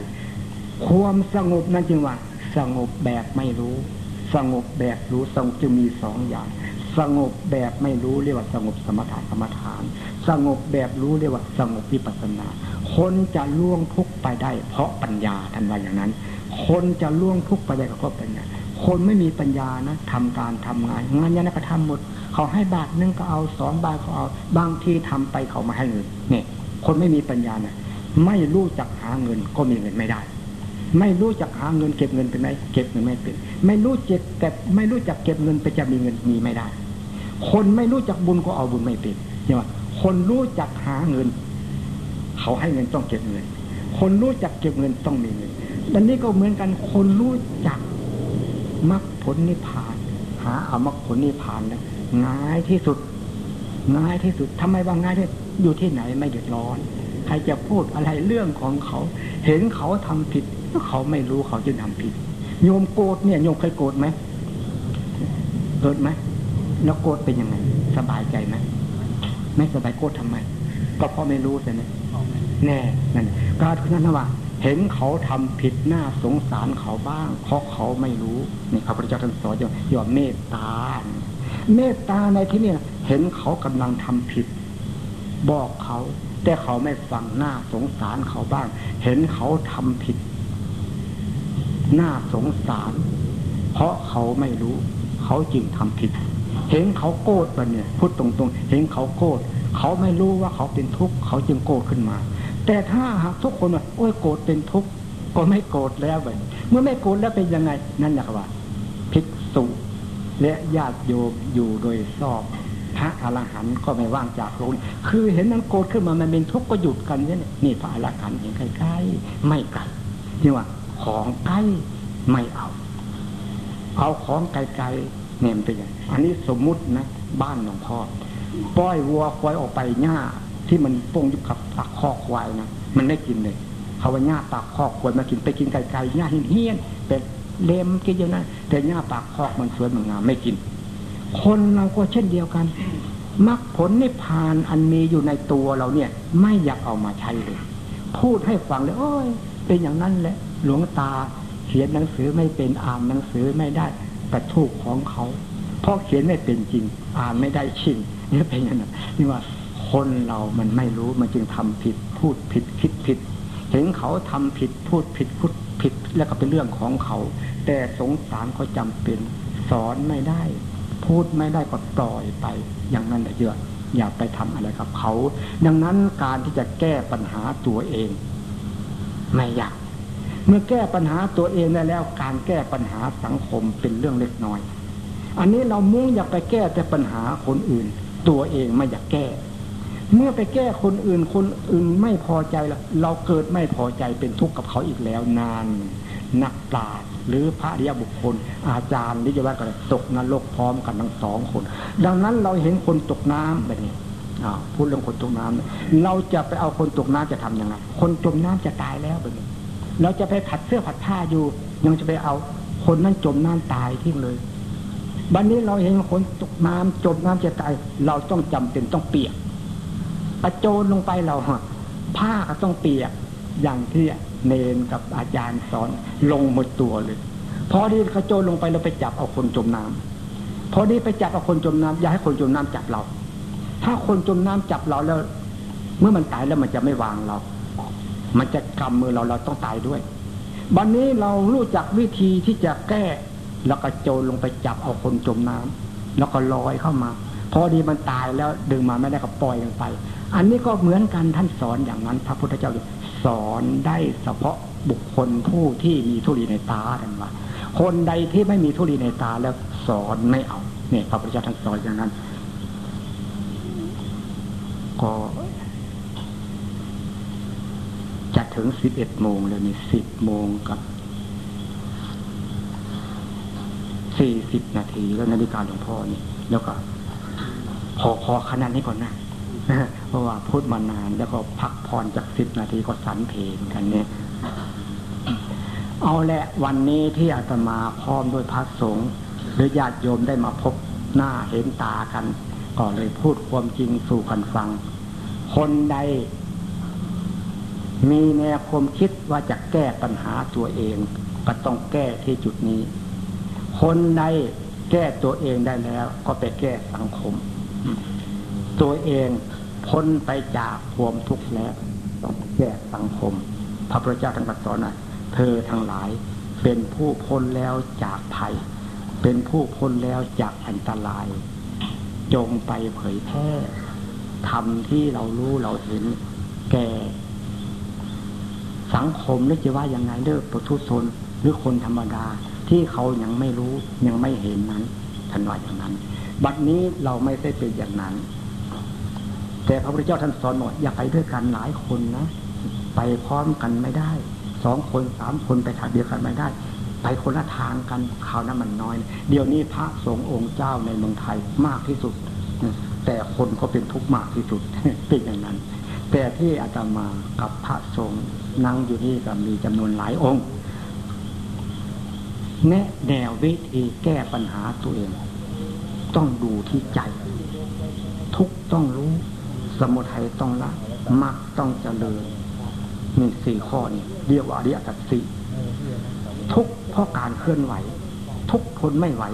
ความสงบนั้นจึงว่า สงบแบบไม่รู้ สงบแบบรู้สงบจะมีสองอย่าง สงบแบบไม่รู้เรียกว่าสงบสมถะกรรมฐาน สงบแบบรู้เรียกว่า สงบวิปัสสนา คนจะล่วงทุกไปได้ เพราะปัญญาทันว่าอย่างนั้น คนจะล่วงทุกไปได้ก็เพราะปัญญาคนไม่มีปัญญานะทำการทำงานงานยันก็ทำหมด เขาให้บาทนึงก็เอาสองบาทเขาเอาบางทีทำไปเขามาให้เงินเนี่ย คนไม่มีปัญญาเนะ่ยไม่รู้จักหาเงินก็มีเงินไม่ได้ ไม่รู้จักหาเงินเก็บเงินเป็นไหมเก็บเงินไม่เป็น ไม่รู้จักเก็บไม่รู้จักเก็บเงินไปจะมีเงินมีไม่ได้ คนไม่รู้จักบุญก็เอาบุญไม่เป็นใช่ไหมคนรู้จักหาเงิน เขาให้เงินต้องเก็บเงิน คนรู้จักเก็บเงินต้องมีเงินดังนี้ก็เหมือนกันคนรู้จักมรรคผลนิพพาน หาเอามรรคผลนิพพานนะง่ายที่สุด ง่ายที่สุดทำไมว่าง่ายที่อยู่ที่ไหนไม่เดือดร้อน ใครจะพูดอะไรเรื่องของเขา เห็นเขาทำผิด เขาไม่รู้เขาจึงทำผิด โยมโกรธเนี่ยโยมเคยโกรธไหมโกรธไหมแล้วโกรธเป็นยังไง สบายใจไหมไม่สบายโกรธทำไม ก็เพราะไม่รู้ใช่ไหมแน่นั่นการคือนั้นว่า เห็นเขาทำผิดหน้าสงสารเขาบ้างเพราะเขาไม่รู้นี่พระพุทธเจ้าท่านสอนอย่าเมตตาเมตตาในที่นี้เห็นเขากำลังทำผิด บอกเขา แต่เขาไม่ฟังหน้าสงสารเขาบ้าง เห็นเขาทำผิด น้าสงสาร เพราะเขาไม่รู้ เขาจึงทำผิด เห็นเขาโกรธไปเนี่ยพูดตรงๆ เห็นเขาโกรธเขาไม่รู้ว่าเขาเป็นทุกข์เขาจึงโกรธขึ้นมา แต่ถ้าหากทุกคนว่าโอ้ยโกรธเป็นทุกข์ก็ไม่โกรธแล้วแบบเมื่อไม่โกรธแล้วเป็นยังไง นั่นแหละว่าภิกษุและญาติโยมอยู่โดยชอบพระอรหันต์ก็ไม่ว่างจากโลกคือเห็นนั้นโกรธขึ้นมามันเป็นทุกข์ก็หยุดกันเนี่ยนี่พระอรหันต์เห็นใกล้ๆไม่ไกลนี่ว่า ของใกล้ไม่เอา เอาของไกลๆเนี่ยเป็นอย่างอันนี้สมมุตินะบ้านหลวงพ่อปล่อยวัวควายออกไปหญ้าที่มันป้งยุบกับปากคอควายนะมันไม่กินเลยเขาว่าหญ้าปากคอควายมากินไปกินไกลๆหญ้าเฮี้ยนเป็นเล็มกินอยู่นะแต่หญ้าปากคอกมันสวยมันงามไม่กิน คนเราก็เช่นเดียวกันมรรคผลนิพพานอันมีอยู่ในตัวเราเนี่ย ไม่อยากเอามาใช้เลย พูดให้ฟังเลยโอ้ยเป็นอย่างนั้นแหละ หลวงตาเขียนหนังสือไม่เป็นอ่านหนังสือไม่ได้แต่ถูกของเขาเพราะเขียนไม่เป็นจริง อ่านไม่ได้ชิงนี่เป็นอย่างนั้นนี่ว่าคนเรามันไม่รู้มันจึงทำผิดพูดผิดคิดผิด เห็นเขาทำผิดพูดผิดพูดผิดแล้วก็เป็นเรื่องของเขา แต่สงสารเขาจำเป็น สอนไม่ได้ พูดไม่ได้ก็ปล่อยไป อย่างนั้นเยอะอย่าไปทำอะไรกับเขา ดังนั้นการที่จะแก้ปัญหาตัวเอง ไม่ยาก เมื่อแก้ปัญหาตัวเองได้แล้ว การแก้ปัญหาสังคมเป็นเรื่องเล็กน้อย อันนี้เรามุ่งอยากไปแก้แต่ปัญหาคนอื่น ตัวเองไม่อยากแก้ เมื่อไปแก้คนอื่นคนอื่นไม่พอใจแล้วเราเกิดไม่พอใจเป็นทุกข์กับเขาอีกแล้วนานนักปราชญ์หรือพระริยบุคคล อาจารย์นิจวัตกันตกนรกพร้อมกันทั้งสองคน ดังนั้นเราเห็นคนตกน้ำแบบนี้พูดเรื่องคนตกน้ำเราจะไปเอาคนตกน้ำจะทํำยังไงคนจมน้ำจะตายแล้วแบบนี้ เราจะไปผัดเสื้อผัดผ้าอยู่ ยังจะไปเอาคนนั้นจมน้ำตายทิ้งเลยบันนี้เราเห็นคนตกน้ำจมน้ำจะตาย เราต้องจำเป็นต้องเปียกประโจนลงไปเราผ้าก็ต้องเปียกอย่างที่เนนกับอาจารย์สอนลงหมดตัวเลยพอที่เขาโจนลงไปเราไปจับเอาคนจมน้ำพอที่ไปจับเอาคนจมน้ำอย่าให้คนจมน้ำจับเรา ถ้าคนจมน้ำจับเราแล้ว เมื่อมันตายแล้วมันจะไม่วางเรา มันจะกำมือเราเราต้องตายด้วยวันนี้เรารู้จักวิธีที่จะแก้แล้วก็โจรลงไปจับเอาคนจมน้ำแล้วก็ลอยเข้ามา พอดีมันตายแล้วดึงมาไม่ได้ก็ปล่อยลงไป อันนี้ก็เหมือนกันท่านสอนอย่างนั้น พระพุทธเจ้าสอนได้เฉพาะบุคคลผู้ที่มีทุลีในตาท่านว่าคนใดที่ไม่มีทุลีในตาแล้วสอนไม่เอาเนี่ยพระพุทธเจ้าท่านสอนอย่างนั้น ก็ จะ ถึงสิบเอ็ดโมงแล้วนี่สิบโมงกับสี่สิบนาทีแล้วนาฬิกาหลวงพ่อนี่แล้วก็พอพอขนาดนี้ก่อนนะเพราะว่าพูดมานานแล้วก็พักผ่อนจากสิบนาทีก็สันเพลงกันเนี่ยเอาแหละวันนี้ที่อาตมาพร้อมด้วยพระสงฆ์หรือญาติโยมได้มาพบหน้าเห็นตากัน ก็เลยพูดความจริงสู่กันฟัง คนใด มีแนวความคิดว่าจะแก้ปัญหาตัวเอง ก็ต้องแก้ที่จุดนี้ คนใดแก้ตัวเองได้แล้ว ก็ไปแก้สังคม ตัวเองพ้นไปจากความทุกข์แล้ว ต้องแก้สังคม พระพุทธเจ้าท่านตรัสสอนนะเธอทั้งหลายเป็นผู้พ้นแล้วจากภัย เป็นผู้พ้นแล้วจากอันตราย จงไปเผยแพร่ทำที่เรารู้เราเห็น แก่ สังคมหรือจะว่ายังไงเด้อปุถุชนหรือคนธรรมดาที่เขายังไม่รู้ยังไม่เห็นนั้นท่านว่าอย่างนั้น บัดนี้เราไม่ได้เป็นอย่างนั้น แต่พระพุทธเจ้าท่านสอนว่าอย่าไปด้วยกันหลายคนนะไปพร้อมกันไม่ได้สองคนสามคนไปทางเดียวกันไม่ได้ ไปคนละทางกันข่าวนั้นมันน้อย เดี๋ยวนี้พระสงฆ์องค์เจ้าในเมืองไทยมากที่สุด แต่คนก็เป็นทุกข์มากที่สุดเป็นอย่างนั้น แต่ที่อาตมากับพระสงฆ์ นั่งอยู่นี่ก็มีจำนวนหลายองค์ แนะแนววิธีแก้ปัญหาตัวเอง ต้องดูที่ใจ ทุกต้องรู้ สมุทัยต้องละมักต้องเจริญนี่สี่ข้อนี่เรียกว่าอริยสัจสี่ทุกเพราะการเคลื่อนไหว ทุกทนไม่ไหว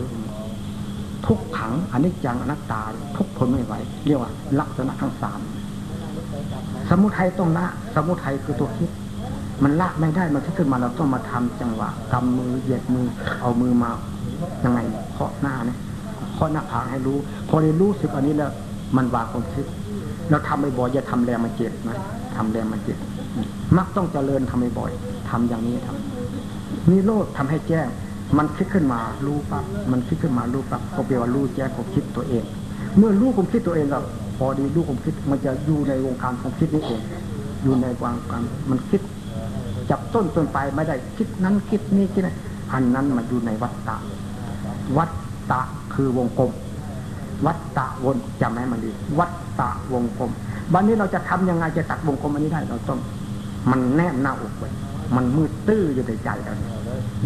ทุกขังอนิจจังอนัตตา ทุกทนไม่ไหว เรียกว่าลักษณะทั้งสามสมุทัยต้องละ สมุทัยคือตัวคิด มันละไม่ได้มันคิดขึ้นมาเราต้องมาทำจังหวะกำมือเหยียดมือ เอามือมายังไงเคาะหน้าเนี่ยเคาะหน้าผากให้รู้ พอได้รู้สึกอันนี้แล้วมันวางความคิดเราทำบ่อยๆอย่าทำแรงมันเจ็บนะทำแรงมันเจ็บมักต้องเจริญทำบ่อยๆทำอย่างนี้ทำนี่โลดทำให้แจ้ง มันคิดขึ้นมารู้ปั๊บมันคิดขึ้นมารู้ปั๊บก็แปลว่ารู้แจ้งความคิดตัวเอง เมื่อรู้ความคิดตัวเองแล้วพอดีรู้ความคิดมันจะอยู่ในวงการความคิดนี้เอง อยู่ในวงการมันคิด จับต้นต้นไปไม่ได้คิดนั้นคิดนี้คิดนั้นอันนั้นมันอยู่ในวัฏฏะวัฏฏะคือวงกลม วัฏฏะวนจำให้มันดีวัฏฏะวงกลมวันนี้เราจะทำยังไงจะตัดวงกลมอันนี้ได้เราต้อง มันแนบหน้าอกไว้มันมืดตื้ออยู่ในใจเรา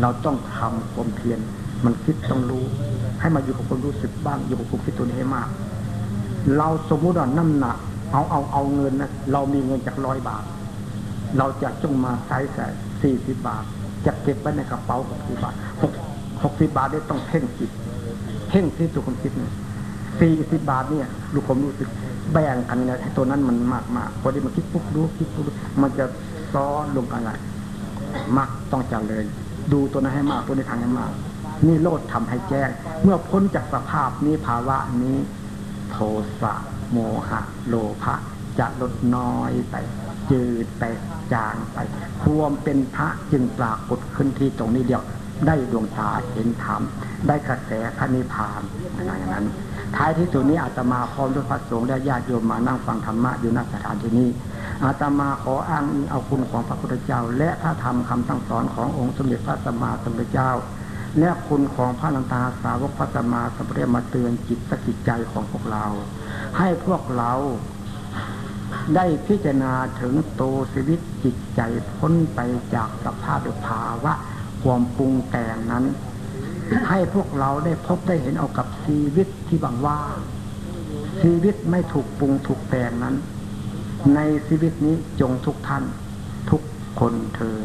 เราต้องทำความเพียรมันคิดต้องรู้ ให้มาอยู่กับคนรู้สึกบ้างอยู่กับความคิดตัวนี้ให้มาก เราสมมุติว่าน้ำหนักเอาเอาเอาเงินนะเรามีเงินจากร้อยบาท เราจะจงมาใช้ใส่สี่สิบบาท จะเก็บไว้ในกระเป๋าหกสิบบาทหกหกสิบบาทได้ต้องเพ่งจิตเพ่งที่ตัวคนคิดเนี่ยสี่สิบบาทเนี่ยลูกผมรู้สึกแบ่งกันเนี่ยตัวนั้นมันมากมากพอดีมันคิดปุ๊บรู้คิดปุ๊บมันจะซ้อนลงกันอะไรมักต้องจำเลย ดูตัวนั้นให้มากตัวในทางให้มากนี่โลดทำให้แจ้ง เมื่อพ้นจากสภาพนี้ภาวะนี้ โทสะโมหะ โลภะจะลดน้อยไป จืดไปจางไปความเป็นพระจึงปรากฏขึ้นที่ตรงนี้เดียว ได้ดวงตาเห็นธรรม ได้กระแสพระนิพพานอย่างนั้น ท้ายที่สุดนี้อาตมาพร้อมด้วยพระสงฆ์และญาติโยมมานั่งฟังธรรมะอยู่ณสถานที่นี้อาตมาขออ้างอิงเอาคุณของพระพุทธเจ้า และพระธรรมคำสั่งสอนขององค์สมเด็จพระสัมมาสัมพุทธเจ้า และคุณของพระนันตาสาวกพระสัมมาสัมพุทธเจ้ามาเตือนจิตสกิจใจของพวกเรา ให้พวกเรา ได้พิจารณาถึงโตชีวิตจิตใจพ้นไปจากสภาพภาวะความปรุงแต่งนั้น ให้พวกเราได้พบได้เห็นเอากับชีวิตที่บางว่า ชีวิตไม่ถูกปรุงถูกแต่งนั้น ในชีวิตนี้จงทุกท่านทุกคนเธอ